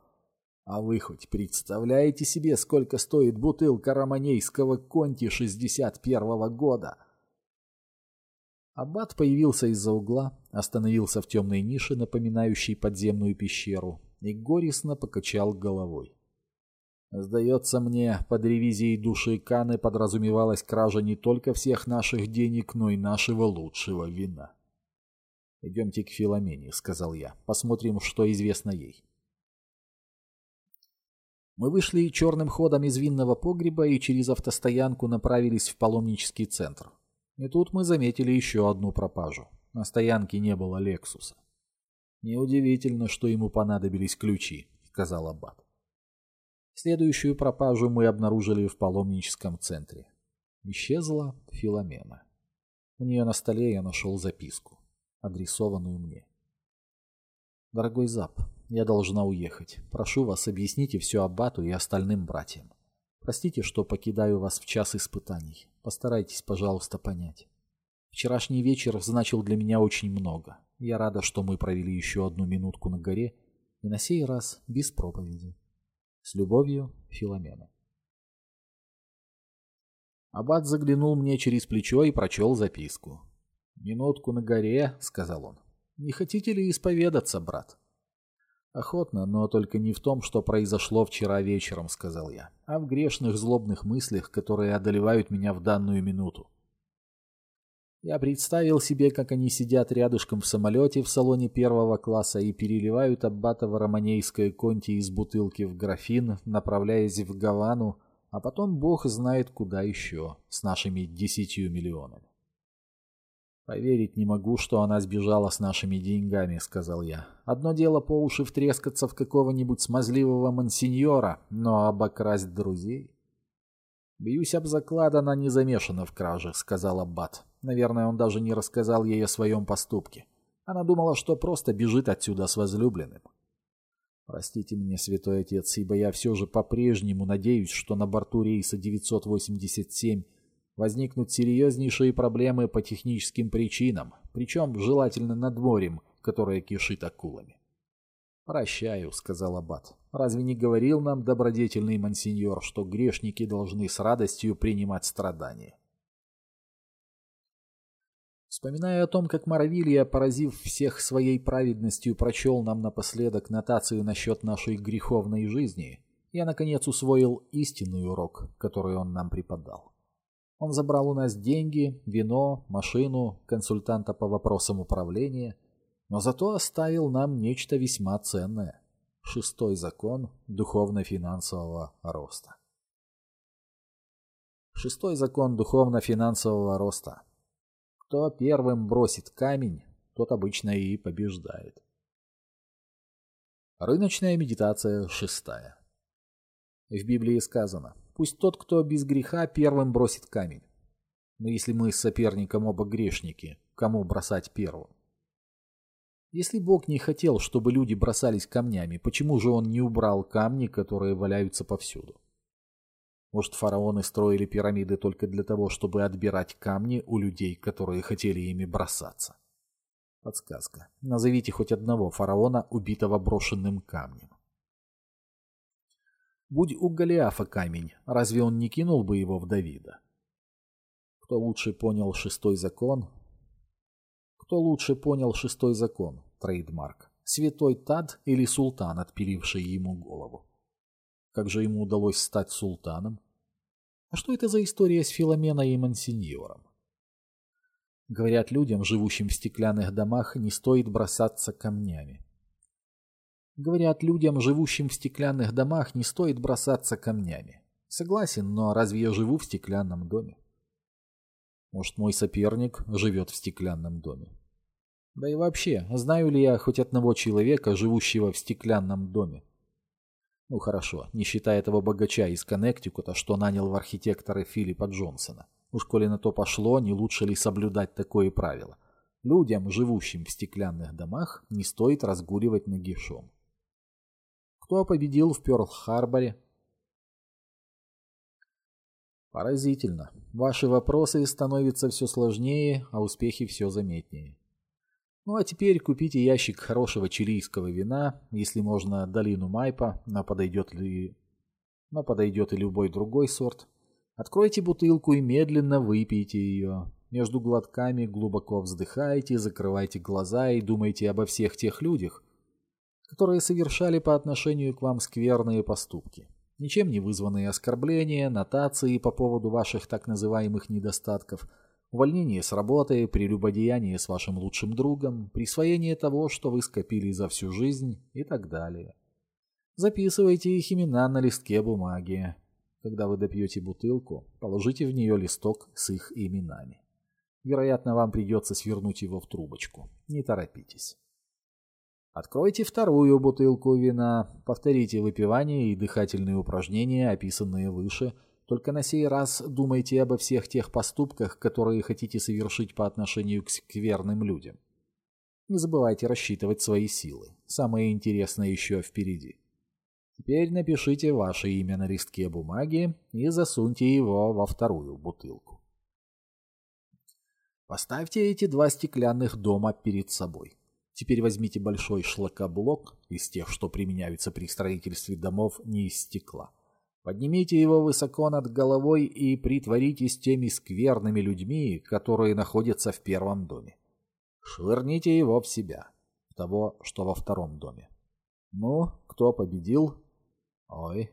А вы хоть представляете себе, сколько стоит бутылка романейского конти 61-го года? Аббат появился из-за угла, остановился в темной нише, напоминающей подземную пещеру, и горестно покачал головой. Сдается мне, под ревизией души Каны подразумевалась кража не только всех наших денег, но и нашего лучшего вина. «Идемте к Филомене», — сказал я. «Посмотрим, что известно ей». Мы вышли черным ходом из винного погреба и через автостоянку направились в паломнический центр. И тут мы заметили еще одну пропажу. На стоянке не было Лексуса. «Неудивительно, что ему понадобились ключи», — сказал Аббат. Следующую пропажу мы обнаружили в паломническом центре. Исчезла Филомена. У нее на столе я нашел записку, адресованную мне. «Дорогой Зап, я должна уехать. Прошу вас, объясните все Аббату и остальным братьям. Простите, что покидаю вас в час испытаний. Постарайтесь, пожалуйста, понять. Вчерашний вечер значил для меня очень много. Я рада, что мы провели еще одну минутку на горе, и на сей раз без проповеди. С любовью, Филомена. Аббат заглянул мне через плечо и прочел записку. «Минутку на горе», — сказал он. «Не хотите ли исповедаться, брат?» «Охотно, но только не в том, что произошло вчера вечером», — сказал я, «а в грешных злобных мыслях, которые одолевают меня в данную минуту». Я представил себе, как они сидят рядышком в самолете в салоне первого класса и переливают аббатово романейское конти из бутылки в графин, направляясь в Гавану, а потом бог знает куда еще с нашими десятью миллионами. «Поверить не могу, что она сбежала с нашими деньгами», — сказал я. «Одно дело по уши втрескаться в какого-нибудь смазливого мансиньора, но обокрасть друзей...» «Бьюсь об заклад, она не замешана в краже», — сказал Аббат. Наверное, он даже не рассказал ей о своем поступке. Она думала, что просто бежит отсюда с возлюбленным. Простите меня, святой отец, ибо я все же по-прежнему надеюсь, что на борту рейса 987 возникнут серьезнейшие проблемы по техническим причинам, причем желательно над морем, которое кишит акулами. «Прощаю», — сказал Аббат. «Разве не говорил нам добродетельный мансиньор, что грешники должны с радостью принимать страдания?» Вспоминая о том, как Моровилья, поразив всех своей праведностью, прочел нам напоследок нотацию насчет нашей греховной жизни, я, наконец, усвоил истинный урок, который он нам преподал. Он забрал у нас деньги, вино, машину, консультанта по вопросам управления, но зато оставил нам нечто весьма ценное – шестой закон духовно-финансового роста. Шестой закон духовно-финансового роста – кто первым бросит камень, тот обычно и побеждает. Рыночная медитация шестая. В Библии сказано, пусть тот, кто без греха, первым бросит камень. Но если мы с соперником оба грешники, кому бросать первым? Если Бог не хотел, чтобы люди бросались камнями, почему же Он не убрал камни, которые валяются повсюду? Может, фараоны строили пирамиды только для того, чтобы отбирать камни у людей, которые хотели ими бросаться? Подсказка. Назовите хоть одного фараона, убитого брошенным камнем. Будь у Голиафа камень, разве он не кинул бы его в Давида? Кто лучше понял шестой закон? Кто лучше понял шестой закон? Trademark. Святой Тад или султан, отпиливший ему голову? Как же ему удалось стать султаном? А что это за история с Филоменой и Мансиньором? Говорят, людям, живущим в стеклянных домах, не стоит бросаться камнями. Говорят, людям, живущим в стеклянных домах, не стоит бросаться камнями. Согласен, но разве я живу в стеклянном доме? Может, мой соперник живет в стеклянном доме? Да и вообще, знаю ли я хоть одного человека, живущего в стеклянном доме? Ну хорошо, не считая этого богача из Коннектикута, что нанял в архитекторы Филиппа Джонсона. Уж коли на то пошло, не лучше ли соблюдать такое правило? Людям, живущим в стеклянных домах, не стоит разгуливать нагишом. Кто победил в Пёрл-Харборе? Поразительно. Ваши вопросы становятся все сложнее, а успехи все заметнее. Ну а теперь купите ящик хорошего чилийского вина, если можно долину Майпа, но подойдет ли... но подойдет и любой другой сорт. Откройте бутылку и медленно выпейте ее. Между глотками глубоко вздыхайте, закрывайте глаза и думайте обо всех тех людях, которые совершали по отношению к вам скверные поступки. Ничем не вызванные оскорбления, нотации по поводу ваших так называемых недостатков – увольнение с работы, прелюбодеяние с вашим лучшим другом, присвоение того, что вы скопили за всю жизнь и так далее. Записывайте их имена на листке бумаги. Когда вы допьете бутылку, положите в нее листок с их именами. Вероятно, вам придется свернуть его в трубочку. Не торопитесь. Откройте вторую бутылку вина, повторите выпивание и дыхательные упражнения, описанные выше, только на сей раз думайте обо всех тех поступках, которые хотите совершить по отношению к скверным людям. Не забывайте рассчитывать свои силы. Самое интересное еще впереди. Теперь напишите ваше имя на листке бумаги и засуньте его во вторую бутылку. Поставьте эти два стеклянных дома перед собой. Теперь возьмите большой шлакоблок из тех, что применяются при строительстве домов не из стекла. Поднимите его высоко над головой и притворитесь теми скверными людьми, которые находятся в первом доме. Швырните его в себя, в того, что во втором доме. Ну, кто победил? Ой.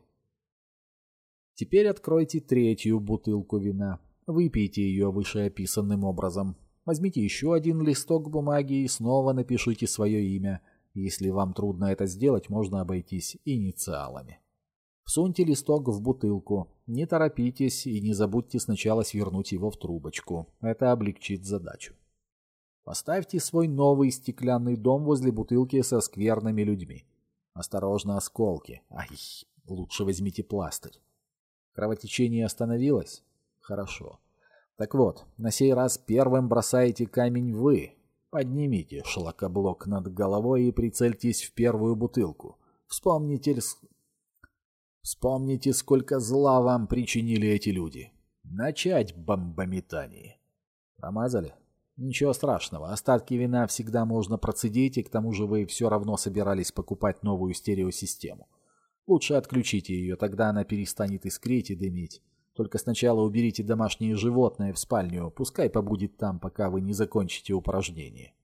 Теперь откройте третью бутылку вина. Выпейте ее вышеописанным образом. Возьмите еще один листок бумаги и снова напишите свое имя. Если вам трудно это сделать, можно обойтись инициалами. Всуньте листок в бутылку. Не торопитесь и не забудьте сначала свернуть его в трубочку. Это облегчит задачу. Поставьте свой новый стеклянный дом возле бутылки со скверными людьми. Осторожно, осколки. Ай, лучше возьмите пластырь. Кровотечение остановилось? Хорошо. Так вот, на сей раз первым бросаете камень вы. Поднимите шлакоблок над головой и прицельтесь в первую бутылку. Вспомните, вспомните, сколько зла вам причинили эти люди. Начать бомбометание. Промазали? Ничего страшного, остатки вина всегда можно процедить, и к тому же вы все равно собирались покупать новую стереосистему. Лучше отключите ее, тогда она перестанет искрить и дымить. Только сначала уберите домашнее животное в спальню, пускай побудет там, пока вы не закончите упражнение.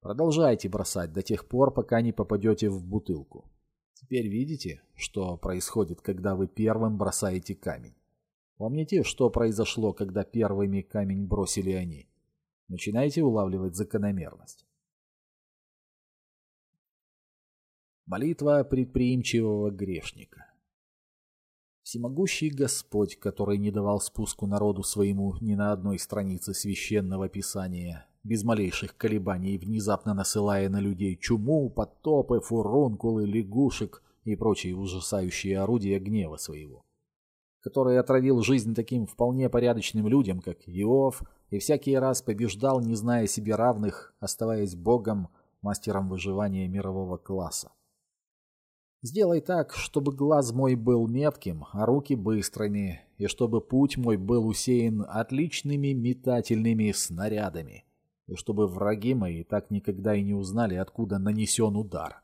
Продолжайте бросать до тех пор, пока не попадете в бутылку. Теперь видите, что происходит, когда вы первым бросаете камень. Помните, что произошло, когда первыми камень бросили они? Начинаете улавливать закономерность. Молитва предприимчивого грешника. Всемогущий Господь, который не давал спуску народу своему ни на одной странице священного писания, без малейших колебаний, внезапно насылая на людей чуму, потопы, фурункулы, лягушек и прочие ужасающие орудия гнева своего, который отравил жизнь таким вполне порядочным людям, как Иов, и всякий раз побеждал, не зная себе равных, оставаясь богом, мастером выживания мирового класса. Сделай так, чтобы глаз мой был метким, а руки быстрыми, и чтобы путь мой был усеян отличными метательными снарядами, и чтобы враги мои так никогда и не узнали, откуда нанесен удар.